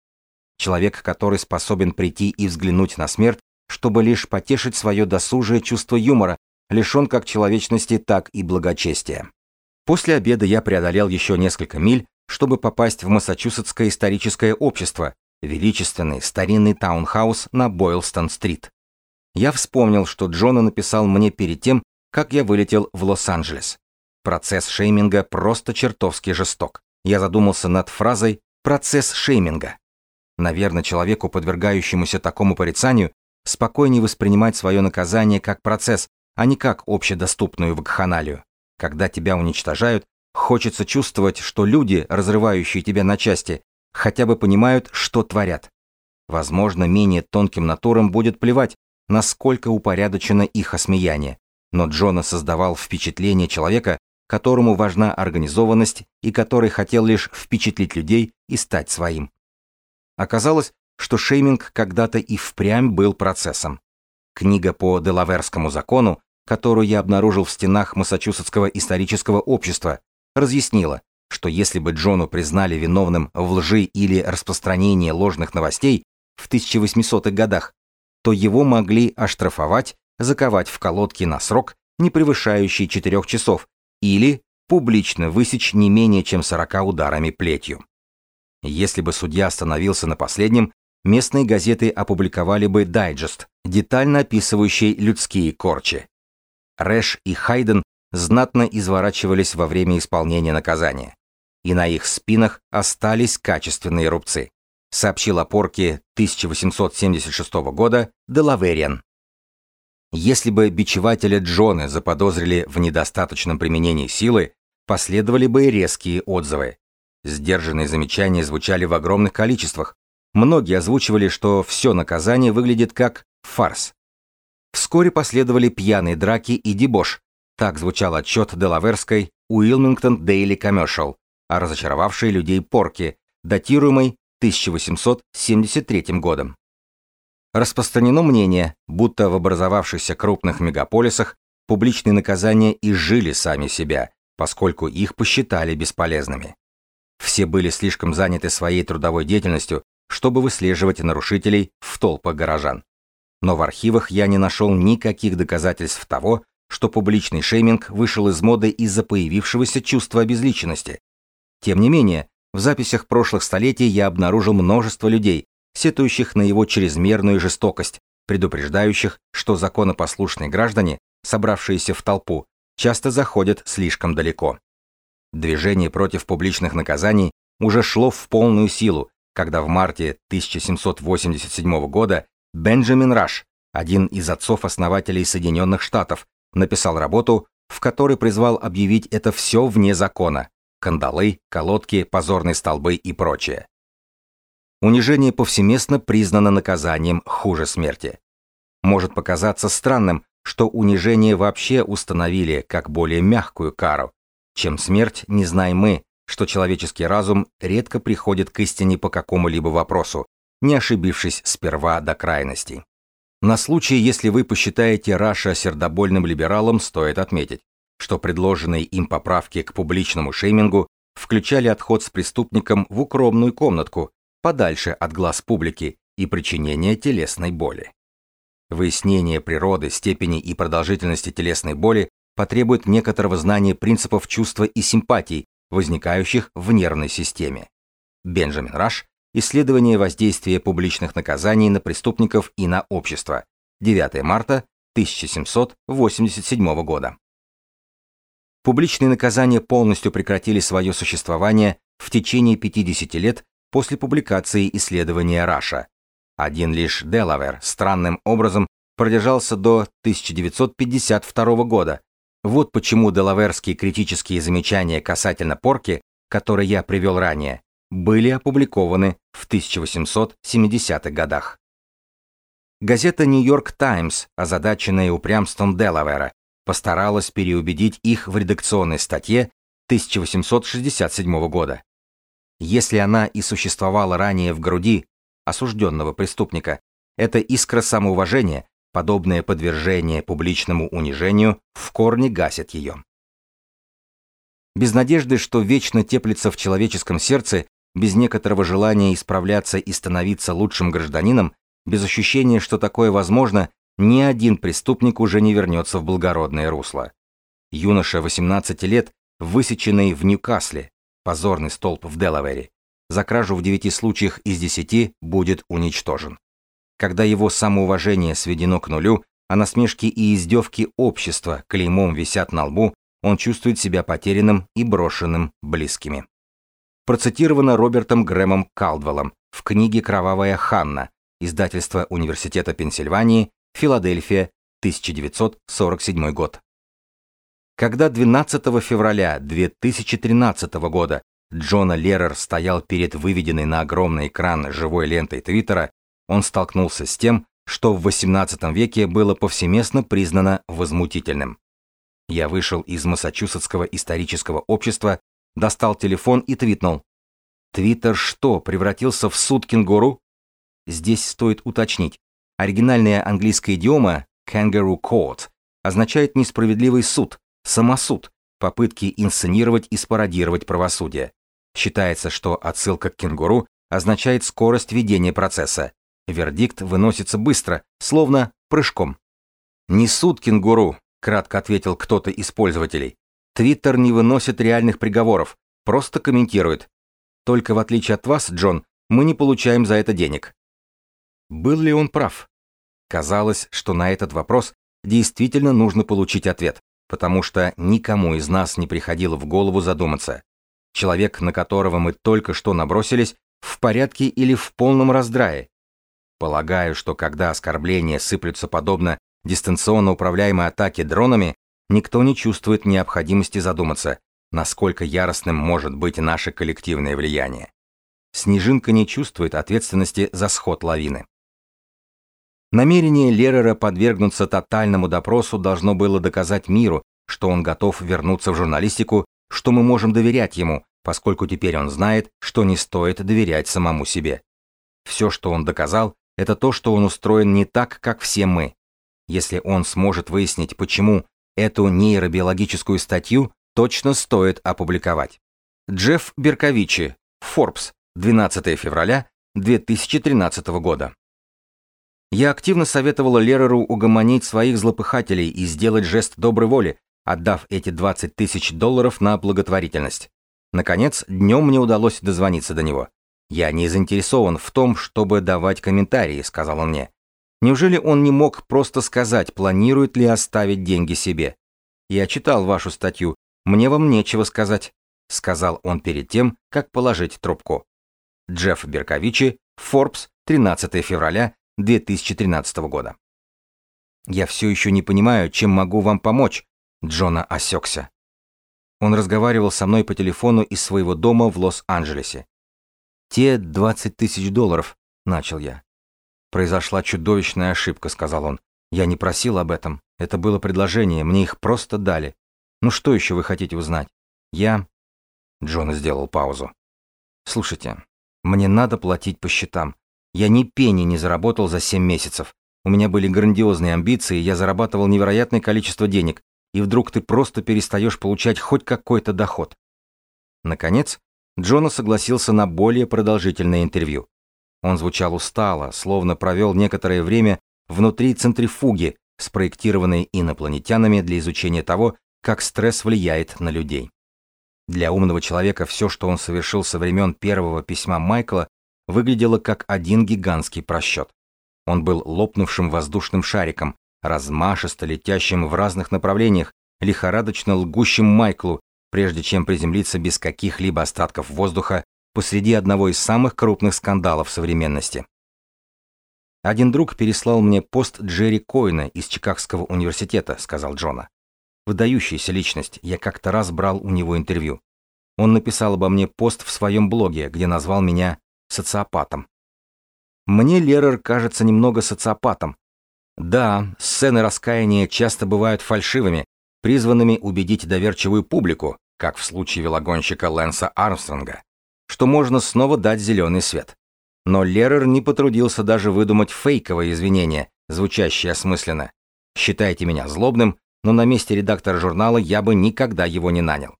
Человек, который способен прийти и взглянуть на смерть, чтобы лишь потешить свое досужее чувство юмора, лишен как человечности, так и благочестия. После обеда я преодолел еще несколько миль, чтобы попасть в Массачусетское историческое общество, величественный старинный таунхаус на Бойлстон-стрит. Я вспомнил, что Джона написал мне перед тем, как я вылетел в Лос-Анджелес. Процесс шейминга просто чертовски жесток. Я задумался над фразой «процесс шейминга». Наверное, человеку, подвергающемуся такому порицанию, спокойнее воспринимать свое наказание как процесс, а не как общедоступную вакханалию. Когда тебя уничтожают, хочется чувствовать, что люди, разрывающие тебя на части, хотя бы понимают, что творят. Возможно, менее тонким натурам будет плевать, насколько упорядочено их осмеяние, но Джона создавал впечатление человека, которому важна организованность и который хотел лишь впечатлить людей и стать своим. Оказалось, что шейминг когда-то и впрямь был процессом. Книга по Делаверскому закону, которую я обнаружил в стенах Массачусетского исторического общества, разъяснила, что если бы Джону признали виновным в лжи или распространении ложных новостей в 1800-х годах, то его могли оштрафовать, заковать в колодки на срок, не превышающий 4 часов, или публично высечь не менее чем 40 ударами плетью. Если бы судья остановился на последнем, местные газеты опубликовали бы дайджест, детально описывающий людские корчи. Рэш и Хайден знатно изворачивались во время исполнения наказания, и на их спинах остались качественные рубцы, сообщил о порке 1876 года Делавериан. Если бы бичевателя Джона заподозрили в недостаточном применении силы, последовали бы резкие отзывы. Сдержанные замечания звучали в огромных количествах. Многие озвучивали, что все наказание выглядит как фарс. Вскоре последовали пьяные драки и дебош. Так звучал отчет Делаверской Уилмингтон Daily Commercial о разочаровавшей людей порке, датируемой 1873 годом. Распространено мнение, будто в образовавшихся крупных мегаполисах публичные наказания изжили сами себя, поскольку их посчитали бесполезными. Все были слишком заняты своей трудовой деятельностью, чтобы выслеживать нарушителей в толпах горожан. Но в архивах я не нашел никаких доказательств того, что публичный шейминг вышел из моды из-за появившегося чувства обезличенности. Тем не менее, в записях прошлых столетий я обнаружил множество людей, сетующих на его чрезмерную жестокость, предупреждающих, что законопослушные граждане, собравшиеся в толпу, часто заходят слишком далеко. Движение против публичных наказаний уже шло в полную силу, когда в марте 1787 года Бенджамин Раш, один из отцов-основателей Соединенных Штатов, написал работу, в которой призвал объявить это все вне закона – кандалы, колодки, позорные столбы и прочее. Унижение повсеместно признано наказанием хуже смерти. Может показаться странным, что унижение вообще установили как более мягкую кару, чем смерть, не знаем мы, что человеческий разум редко приходит к истине по какому-либо вопросу, не ошибившись сперва до крайностей. На случай, если вы посчитаете Раша сердобольным либералом, стоит отметить, что предложенные им поправки к публичному шеймингу включали отход с преступником в укромную комнатку, подальше от глаз публики и причинение телесной боли. Выяснение природы, степени и продолжительности телесной боли потребует некоторого знания принципов чувства и симпатий, возникающих в нервной системе. Бенджамин Раш Исследование воздействия публичных наказаний на преступников и на общество. 9 марта 1787 года. Публичные наказания полностью прекратили свое существование в течение 50 лет после публикации исследования Раша. Один лишь Делавер странным образом продержался до 1952 года, вот почему делаверские критические замечания касательно порки, которые я привел ранее, были опубликованы в 1870-х годах. Газета «Нью-Йорк Таймс», озадаченная упрямством Делавера, постаралась переубедить их в редакционной статье 1867 года. Если она и существовала ранее в груди осужденного преступника, эта искра самоуважения Подобное подвержение публичному унижению в корне гасит ее. Без надежды, что вечно теплится в человеческом сердце, без некоторого желания исправляться и становиться лучшим гражданином, без ощущения, что такое возможно, ни один преступник уже не вернется в благородное русло. Юноша 18 лет, высеченный в Ньюкасле, позорный столб в Делавере, за кражу в 9 случаях из 10 будет уничтожен когда его самоуважение сведено к нулю, а насмешки и издевки общества клеймом висят на лбу, он чувствует себя потерянным и брошенным близкими. Процитировано Робертом Грэмом Калдвеллом в книге «Кровавая Ханна», издательство Университета Пенсильвании, Филадельфия, 1947 год. Когда 12 февраля 2013 года Джона Лерер стоял перед выведенной на огромный экран живой лентой Твиттера, он столкнулся с тем, что в XVIII веке было повсеместно признано возмутительным. Я вышел из Массачусетского исторического общества, достал телефон и твитнул. Твиттер что, превратился в суд кенгуру? Здесь стоит уточнить. Оригинальная английская идиома kangaroo court означает несправедливый суд, самосуд, попытки инсценировать и спародировать правосудие. Считается, что отсылка к кенгуру означает скорость ведения процесса. Вердикт выносится быстро, словно прыжком. «Не суд кенгуру», — кратко ответил кто-то из пользователей. «Твиттер не выносит реальных приговоров, просто комментирует. Только в отличие от вас, Джон, мы не получаем за это денег». Был ли он прав? Казалось, что на этот вопрос действительно нужно получить ответ, потому что никому из нас не приходило в голову задуматься. Человек, на которого мы только что набросились, в порядке или в полном раздрае. Полагаю, что когда оскорбления сыплются подобно дистанционно управляемой атаке дронами, никто не чувствует необходимости задуматься, насколько яростным может быть наше коллективное влияние. Снежинка не чувствует ответственности за сход лавины. Намерение Лерера подвергнуться тотальному допросу должно было доказать миру, что он готов вернуться в журналистику, что мы можем доверять ему, поскольку теперь он знает, что не стоит доверять самому себе. Все, что он доказал, это то, что он устроен не так, как все мы. Если он сможет выяснить, почему эту нейробиологическую статью точно стоит опубликовать. Джефф Берковичи, Forbes, 12 февраля 2013 года. Я активно советовала Лереру угомонить своих злопыхателей и сделать жест доброй воли, отдав эти 20 тысяч долларов на благотворительность. Наконец, днем мне удалось дозвониться до него. «Я не заинтересован в том, чтобы давать комментарии», — сказал он мне. «Неужели он не мог просто сказать, планирует ли оставить деньги себе?» «Я читал вашу статью. Мне вам нечего сказать», — сказал он перед тем, как положить трубку. Джефф Берковичи, Forbes, 13 февраля 2013 года. «Я все еще не понимаю, чем могу вам помочь», — Джона осекся. Он разговаривал со мной по телефону из своего дома в Лос-Анджелесе. «Те 20 тысяч долларов», — начал я. «Произошла чудовищная ошибка», — сказал он. «Я не просил об этом. Это было предложение, мне их просто дали. Ну что еще вы хотите узнать? Я...» Джона сделал паузу. «Слушайте, мне надо платить по счетам. Я ни пени не заработал за 7 месяцев. У меня были грандиозные амбиции, я зарабатывал невероятное количество денег, и вдруг ты просто перестаешь получать хоть какой-то доход. Наконец, Джона согласился на более продолжительное интервью. Он звучал устало, словно провел некоторое время внутри центрифуги, спроектированной инопланетянами для изучения того, как стресс влияет на людей. Для умного человека все, что он совершил со времен первого письма Майкла, выглядело как один гигантский просчет. Он был лопнувшим воздушным шариком, размашисто летящим в разных направлениях, лихорадочно лгущим Майклу, прежде чем приземлиться без каких-либо остатков воздуха посреди одного из самых крупных скандалов современности. «Один друг переслал мне пост Джерри Койна из Чикагского университета», — сказал Джона. «Выдающаяся личность, я как-то раз брал у него интервью. Он написал обо мне пост в своем блоге, где назвал меня социопатом. Мне Лерер кажется немного социопатом. Да, сцены раскаяния часто бывают фальшивыми, призванными убедить доверчивую публику, как в случае велогонщика Лэнса Армстронга, что можно снова дать зеленый свет. Но Лерер не потрудился даже выдумать фейковое извинение, звучащее осмысленно. «Считайте меня злобным, но на месте редактора журнала я бы никогда его не нанял».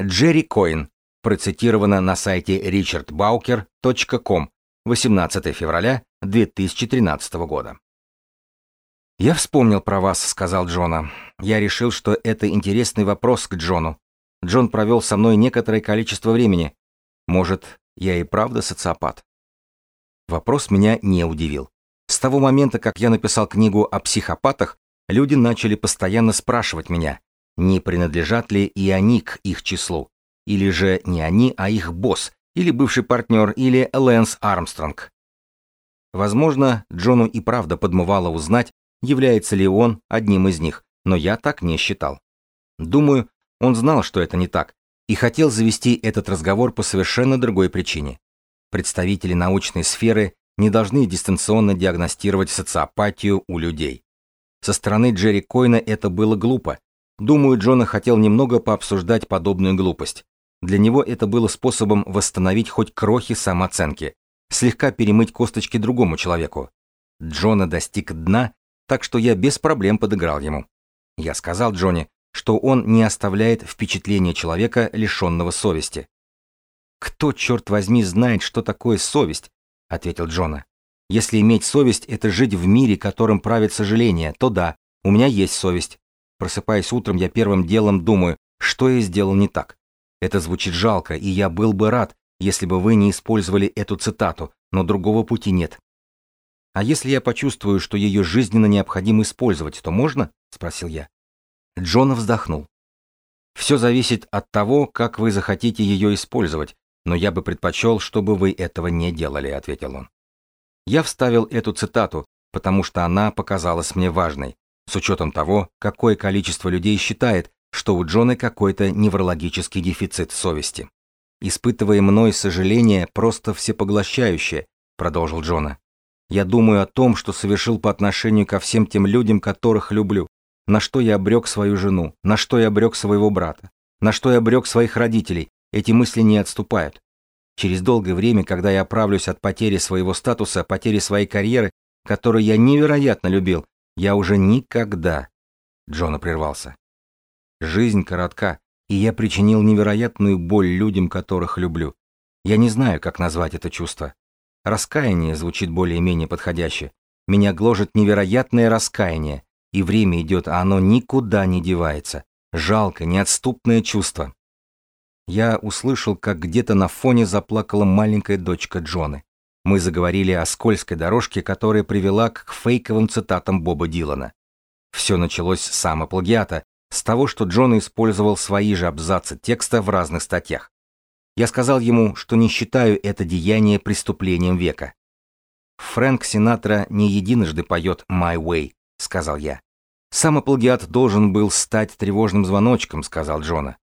Джерри Коин, процитировано на сайте richardbauker.com 18 февраля 2013 года. «Я вспомнил про вас», — сказал Джона. «Я решил, что это интересный вопрос к Джону. Джон провел со мной некоторое количество времени. Может, я и правда социопат?» Вопрос меня не удивил. С того момента, как я написал книгу о психопатах, люди начали постоянно спрашивать меня, не принадлежат ли и они к их числу. Или же не они, а их босс, или бывший партнер, или Лэнс Армстронг. Возможно, Джону и правда подмывало узнать, является ли он одним из них, но я так не считал. Думаю, он знал, что это не так, и хотел завести этот разговор по совершенно другой причине. Представители научной сферы не должны дистанционно диагностировать социопатию у людей. Со стороны Джерри Койна это было глупо. Думаю, Джона хотел немного пообсуждать подобную глупость. Для него это было способом восстановить хоть крохи самооценки, слегка перемыть косточки другому человеку. Джона достиг дна, так что я без проблем подыграл ему. Я сказал Джонни, что он не оставляет впечатления человека, лишенного совести. «Кто, черт возьми, знает, что такое совесть?» — ответил Джона. «Если иметь совесть — это жить в мире, которым правит сожаление, то да, у меня есть совесть. Просыпаясь утром, я первым делом думаю, что я сделал не так. Это звучит жалко, и я был бы рад, если бы вы не использовали эту цитату, но другого пути нет. А если я почувствую, что ее жизненно необходимо использовать, то можно? спросил я. Джона вздохнул. Все зависит от того, как вы захотите ее использовать, но я бы предпочел, чтобы вы этого не делали, ответил он. Я вставил эту цитату, потому что она показалась мне важной, с учетом того, какое количество людей считает, что у Джона какой-то неврологический дефицит совести. «Испытывая мной сожаление, просто всепоглощающее», — продолжил Джона. «Я думаю о том, что совершил по отношению ко всем тем людям, которых люблю, на что я обрек свою жену, на что я обрек своего брата, на что я обрек своих родителей, эти мысли не отступают. Через долгое время, когда я оправлюсь от потери своего статуса, потери своей карьеры, которую я невероятно любил, я уже никогда...» Джона прервался. Жизнь коротка, и я причинил невероятную боль людям, которых люблю. Я не знаю, как назвать это чувство. Раскаяние звучит более-менее подходяще. Меня гложет невероятное раскаяние, и время идет, а оно никуда не девается. Жалко, неотступное чувство. Я услышал, как где-то на фоне заплакала маленькая дочка Джоны. Мы заговорили о скользкой дорожке, которая привела к фейковым цитатам Боба Дилана. Все началось с самоплагиата, с того, что Джон использовал свои же абзацы текста в разных статьях. Я сказал ему, что не считаю это деяние преступлением века. Фрэнк Синатра не единожды поет «My Way», — сказал я. «Самоплагиат должен был стать тревожным звоночком», — сказал Джона.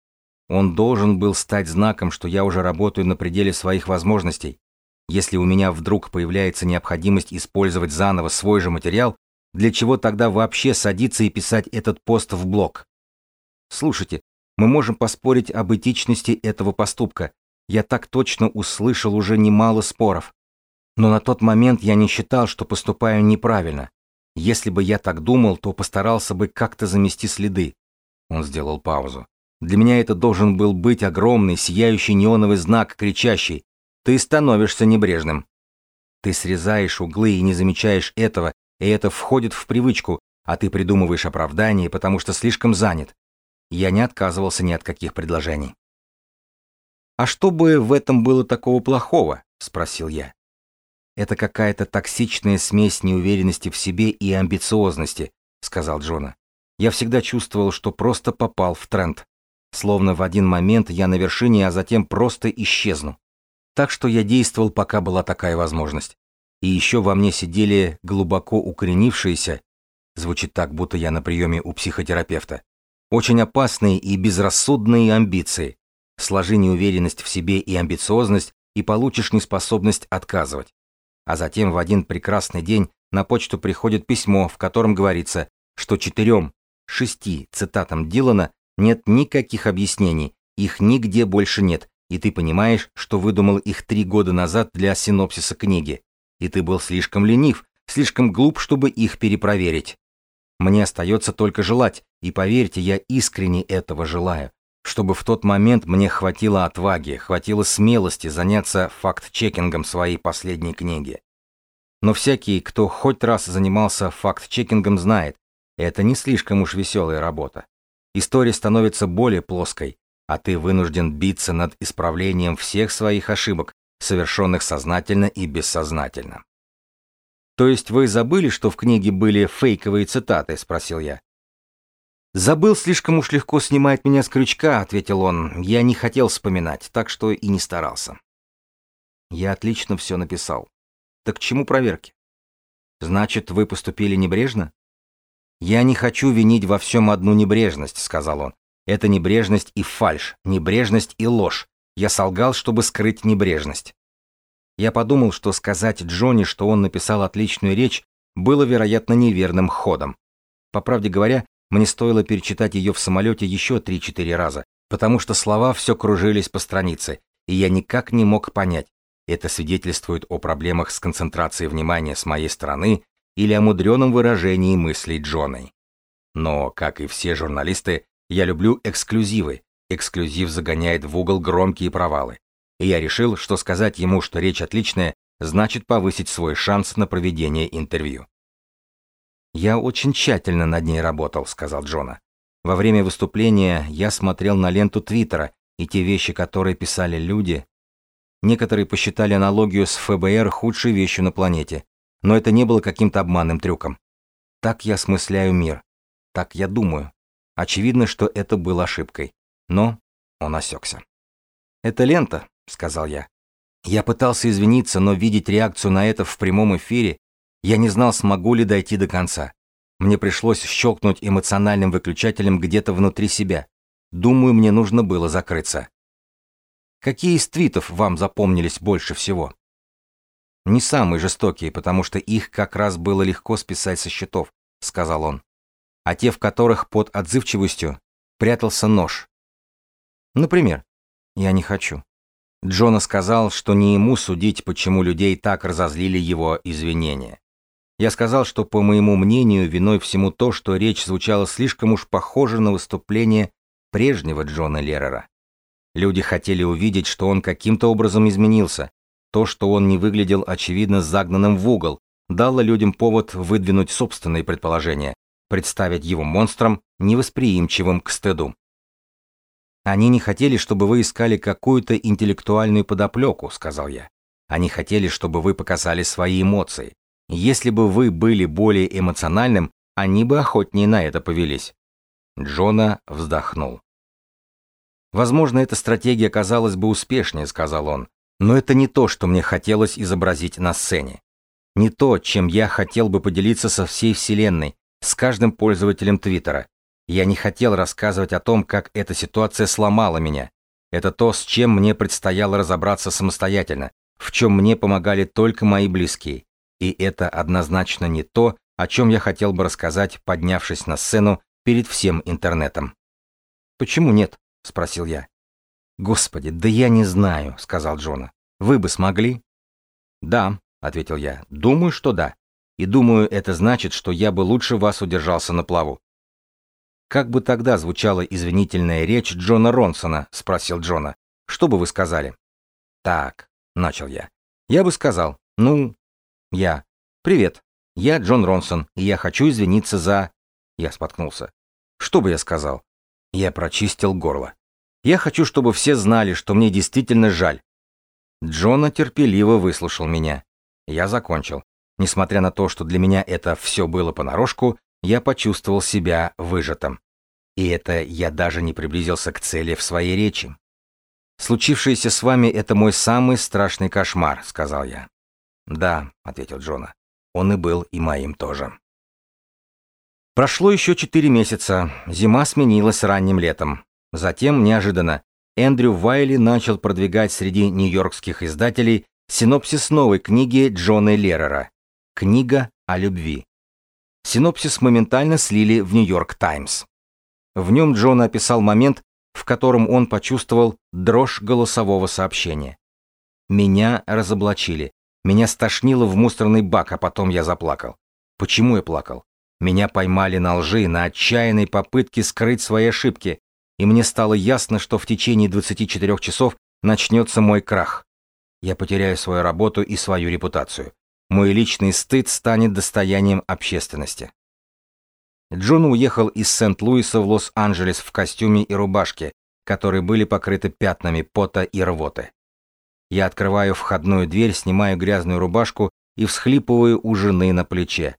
«Он должен был стать знаком, что я уже работаю на пределе своих возможностей. Если у меня вдруг появляется необходимость использовать заново свой же материал, для чего тогда вообще садиться и писать этот пост в блог? Слушайте, мы можем поспорить об этичности этого поступка. Я так точно услышал уже немало споров. Но на тот момент я не считал, что поступаю неправильно. Если бы я так думал, то постарался бы как-то замести следы. Он сделал паузу. Для меня это должен был быть огромный, сияющий неоновый знак, кричащий «Ты становишься небрежным». Ты срезаешь углы и не замечаешь этого, и это входит в привычку, а ты придумываешь оправдание, потому что слишком занят. Я не отказывался ни от каких предложений. «А что бы в этом было такого плохого?» — спросил я. «Это какая-то токсичная смесь неуверенности в себе и амбициозности», — сказал Джона. «Я всегда чувствовал, что просто попал в тренд. Словно в один момент я на вершине, а затем просто исчезну. Так что я действовал, пока была такая возможность. И еще во мне сидели глубоко укоренившиеся, звучит так, будто я на приеме у психотерапевта, очень опасные и безрассудные амбиции. Сложи неуверенность в себе и амбициозность, и получишь неспособность отказывать. А затем в один прекрасный день на почту приходит письмо, в котором говорится, что четырем, шести цитатам Дилана нет никаких объяснений, их нигде больше нет, и ты понимаешь, что выдумал их три года назад для синопсиса книги. И ты был слишком ленив, слишком глуп, чтобы их перепроверить. Мне остается только желать, и поверьте, я искренне этого желаю, чтобы в тот момент мне хватило отваги, хватило смелости заняться факт-чекингом своей последней книги. Но всякий, кто хоть раз занимался факт-чекингом, знает, это не слишком уж веселая работа. История становится более плоской, а ты вынужден биться над исправлением всех своих ошибок, совершенных сознательно и бессознательно. То есть вы забыли, что в книге были фейковые цитаты, спросил я. Забыл слишком уж легко снимает меня с крючка, ответил он. Я не хотел вспоминать, так что и не старался. Я отлично все написал. Так к чему проверки? Значит, вы поступили небрежно? Я не хочу винить во всем одну небрежность, сказал он. Это небрежность и фальшь, небрежность и ложь. Я солгал, чтобы скрыть небрежность. Я подумал, что сказать Джонни, что он написал отличную речь, было, вероятно, неверным ходом. По правде говоря, Мне стоило перечитать ее в самолете еще 3-4 раза, потому что слова все кружились по странице, и я никак не мог понять, это свидетельствует о проблемах с концентрацией внимания с моей стороны или о мудреном выражении мыслей Джоной. Но, как и все журналисты, я люблю эксклюзивы. Эксклюзив загоняет в угол громкие провалы. И я решил, что сказать ему, что речь отличная, значит повысить свой шанс на проведение интервью. «Я очень тщательно над ней работал», — сказал Джона. «Во время выступления я смотрел на ленту Твиттера, и те вещи, которые писали люди... Некоторые посчитали аналогию с ФБР худшей вещью на планете, но это не было каким-то обманным трюком. Так я смысляю мир. Так я думаю. Очевидно, что это было ошибкой. Но он осекся. «Это лента», — сказал я. Я пытался извиниться, но видеть реакцию на это в прямом эфире, я не знал, смогу ли дойти до конца. Мне пришлось щелкнуть эмоциональным выключателем где-то внутри себя. Думаю, мне нужно было закрыться. Какие из твитов вам запомнились больше всего? Не самые жестокие, потому что их как раз было легко списать со счетов, сказал он. А те, в которых под отзывчивостью прятался нож. Например, я не хочу. Джона сказал, что не ему судить, почему людей так разозлили его извинения. Я сказал, что, по моему мнению, виной всему то, что речь звучала слишком уж похоже на выступление прежнего Джона Леррера. Люди хотели увидеть, что он каким-то образом изменился. То, что он не выглядел очевидно загнанным в угол, дало людям повод выдвинуть собственные предположения, представить его монстром, невосприимчивым к стыду. «Они не хотели, чтобы вы искали какую-то интеллектуальную подоплеку», — сказал я. «Они хотели, чтобы вы показали свои эмоции. Если бы вы были более эмоциональным, они бы охотнее на это повелись». Джона вздохнул. Возможно, эта стратегия казалась бы успешнее, сказал он, но это не то, что мне хотелось изобразить на сцене. Не то, чем я хотел бы поделиться со всей Вселенной, с каждым пользователем Твиттера. Я не хотел рассказывать о том, как эта ситуация сломала меня. Это то, с чем мне предстояло разобраться самостоятельно, в чем мне помогали только мои близкие. И это однозначно не то, о чем я хотел бы рассказать, поднявшись на сцену перед всем интернетом. Почему нет? — спросил я. «Господи, да я не знаю», — сказал Джона. «Вы бы смогли?» «Да», — ответил я. «Думаю, что да. И думаю, это значит, что я бы лучше вас удержался на плаву». «Как бы тогда звучала извинительная речь Джона Ронсона?» — спросил Джона. «Что бы вы сказали?» «Так», — начал я. «Я бы сказал, ну...» «Я. Привет. Я Джон Ронсон, и я хочу извиниться за...» Я споткнулся. «Что бы я сказал?» Я прочистил горло. Я хочу, чтобы все знали, что мне действительно жаль. Джона терпеливо выслушал меня. Я закончил. Несмотря на то, что для меня это все было понарошку, я почувствовал себя выжатым. И это я даже не приблизился к цели в своей речи. «Случившееся с вами — это мой самый страшный кошмар», — сказал я. «Да», — ответил Джона. «Он и был, и моим тоже». Прошло еще четыре месяца, зима сменилась ранним летом. Затем, неожиданно, Эндрю Вайли начал продвигать среди нью-йоркских издателей синопсис новой книги Джона Леррера «Книга о любви». Синопсис моментально слили в Нью-Йорк Таймс. В нем Джон описал момент, в котором он почувствовал дрожь голосового сообщения. «Меня разоблачили. Меня стошнило в мусорный бак, а потом я заплакал. Почему я плакал? Меня поймали на лжи, на отчаянной попытке скрыть свои ошибки, и мне стало ясно, что в течение 24 часов начнется мой крах. Я потеряю свою работу и свою репутацию. Мой личный стыд станет достоянием общественности. Джон уехал из Сент-Луиса в Лос-Анджелес в костюме и рубашке, которые были покрыты пятнами пота и рвоты. Я открываю входную дверь, снимаю грязную рубашку и всхлипываю у жены на плече.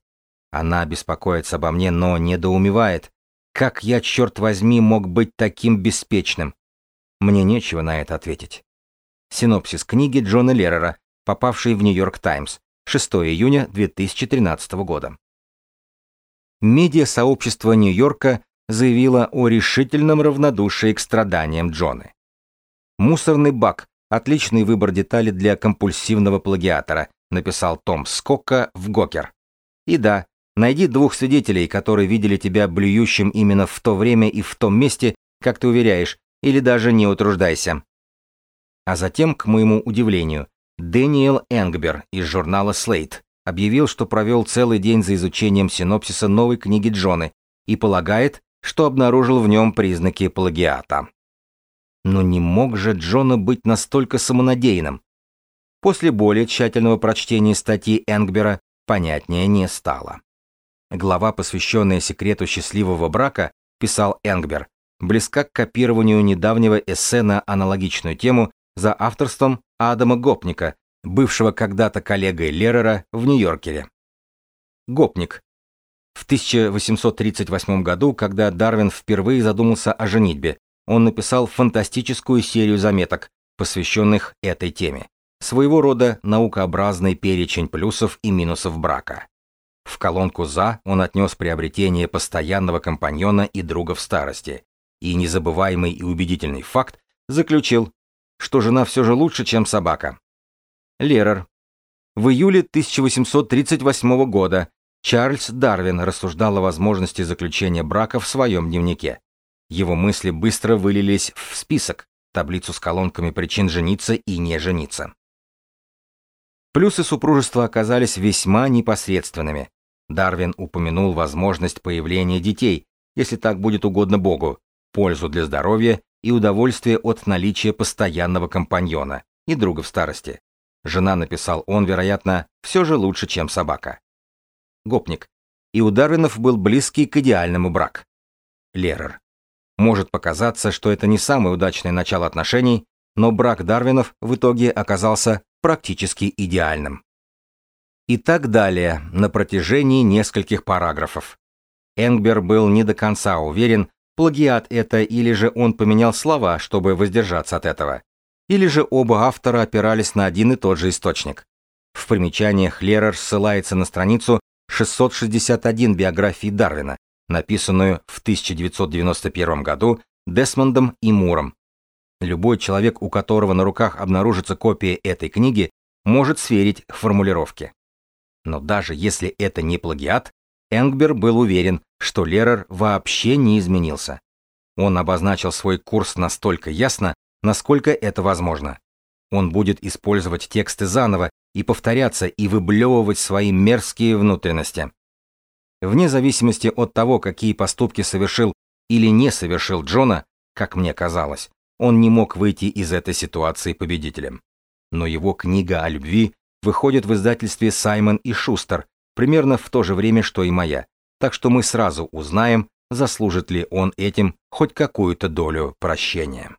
Она беспокоится обо мне, но недоумевает. Как я, черт возьми, мог быть таким беспечным? Мне нечего на это ответить. Синопсис книги Джона Леррера, попавшей в Нью-Йорк Таймс, 6 июня 2013 года. Медиа-сообщество Нью-Йорка заявило о решительном равнодушии к страданиям Джоны. «Мусорный бак – отличный выбор детали для компульсивного плагиатора», написал Том Скокка в Гокер. И да, Найди двух свидетелей, которые видели тебя блюющим именно в то время и в том месте, как ты уверяешь, или даже не утруждайся. А затем, к моему удивлению, Дэниел Энгбер из журнала Slate объявил, что провел целый день за изучением синопсиса новой книги Джоны и полагает, что обнаружил в нем признаки плагиата. Но не мог же Джона быть настолько самонадеянным. После более тщательного прочтения статьи Энгбера понятнее не стало. Глава, посвященная секрету счастливого брака, писал Энгбер, близка к копированию недавнего эссе на аналогичную тему за авторством Адама Гопника, бывшего когда-то коллегой Лерера в Нью-Йоркере. Гопник. В 1838 году, когда Дарвин впервые задумался о женитьбе, он написал фантастическую серию заметок, посвященных этой теме. Своего рода наукообразный перечень плюсов и минусов брака. В колонку «За» он отнес приобретение постоянного компаньона и друга в старости, и незабываемый и убедительный факт заключил, что жена все же лучше, чем собака. Лерер. В июле 1838 года Чарльз Дарвин рассуждал о возможности заключения брака в своем дневнике. Его мысли быстро вылились в список, таблицу с колонками причин жениться и не жениться. Плюсы супружества оказались весьма непосредственными. Дарвин упомянул возможность появления детей, если так будет угодно Богу, пользу для здоровья и удовольствие от наличия постоянного компаньона и друга в старости. Жена, написал он, вероятно, все же лучше, чем собака. Гопник. И у Дарвинов был близкий к идеальному брак. Лерер. Может показаться, что это не самое удачное начало отношений, но брак Дарвинов в итоге оказался практически идеальным. И так далее на протяжении нескольких параграфов. Энгбер был не до конца уверен, Плагиат это или же он поменял слова, чтобы воздержаться от этого, или же оба автора опирались на один и тот же источник. В примечаниях Лерер ссылается на страницу 661 биографии Дарвина, написанную в 1991 году Десмондом и Муром. Любой человек, у которого на руках обнаружится копия этой книги, может сверить формулировки. Но даже если это не плагиат, Энгбер был уверен, что Лерер вообще не изменился. Он обозначил свой курс настолько ясно, насколько это возможно. Он будет использовать тексты заново и повторяться и выблевывать свои мерзкие внутренности. Вне зависимости от того, какие поступки совершил или не совершил Джона, как мне казалось, он не мог выйти из этой ситуации победителем. Но его книга о любви выходит в издательстве «Саймон и Шустер», примерно в то же время, что и моя, так что мы сразу узнаем, заслужит ли он этим хоть какую-то долю прощения.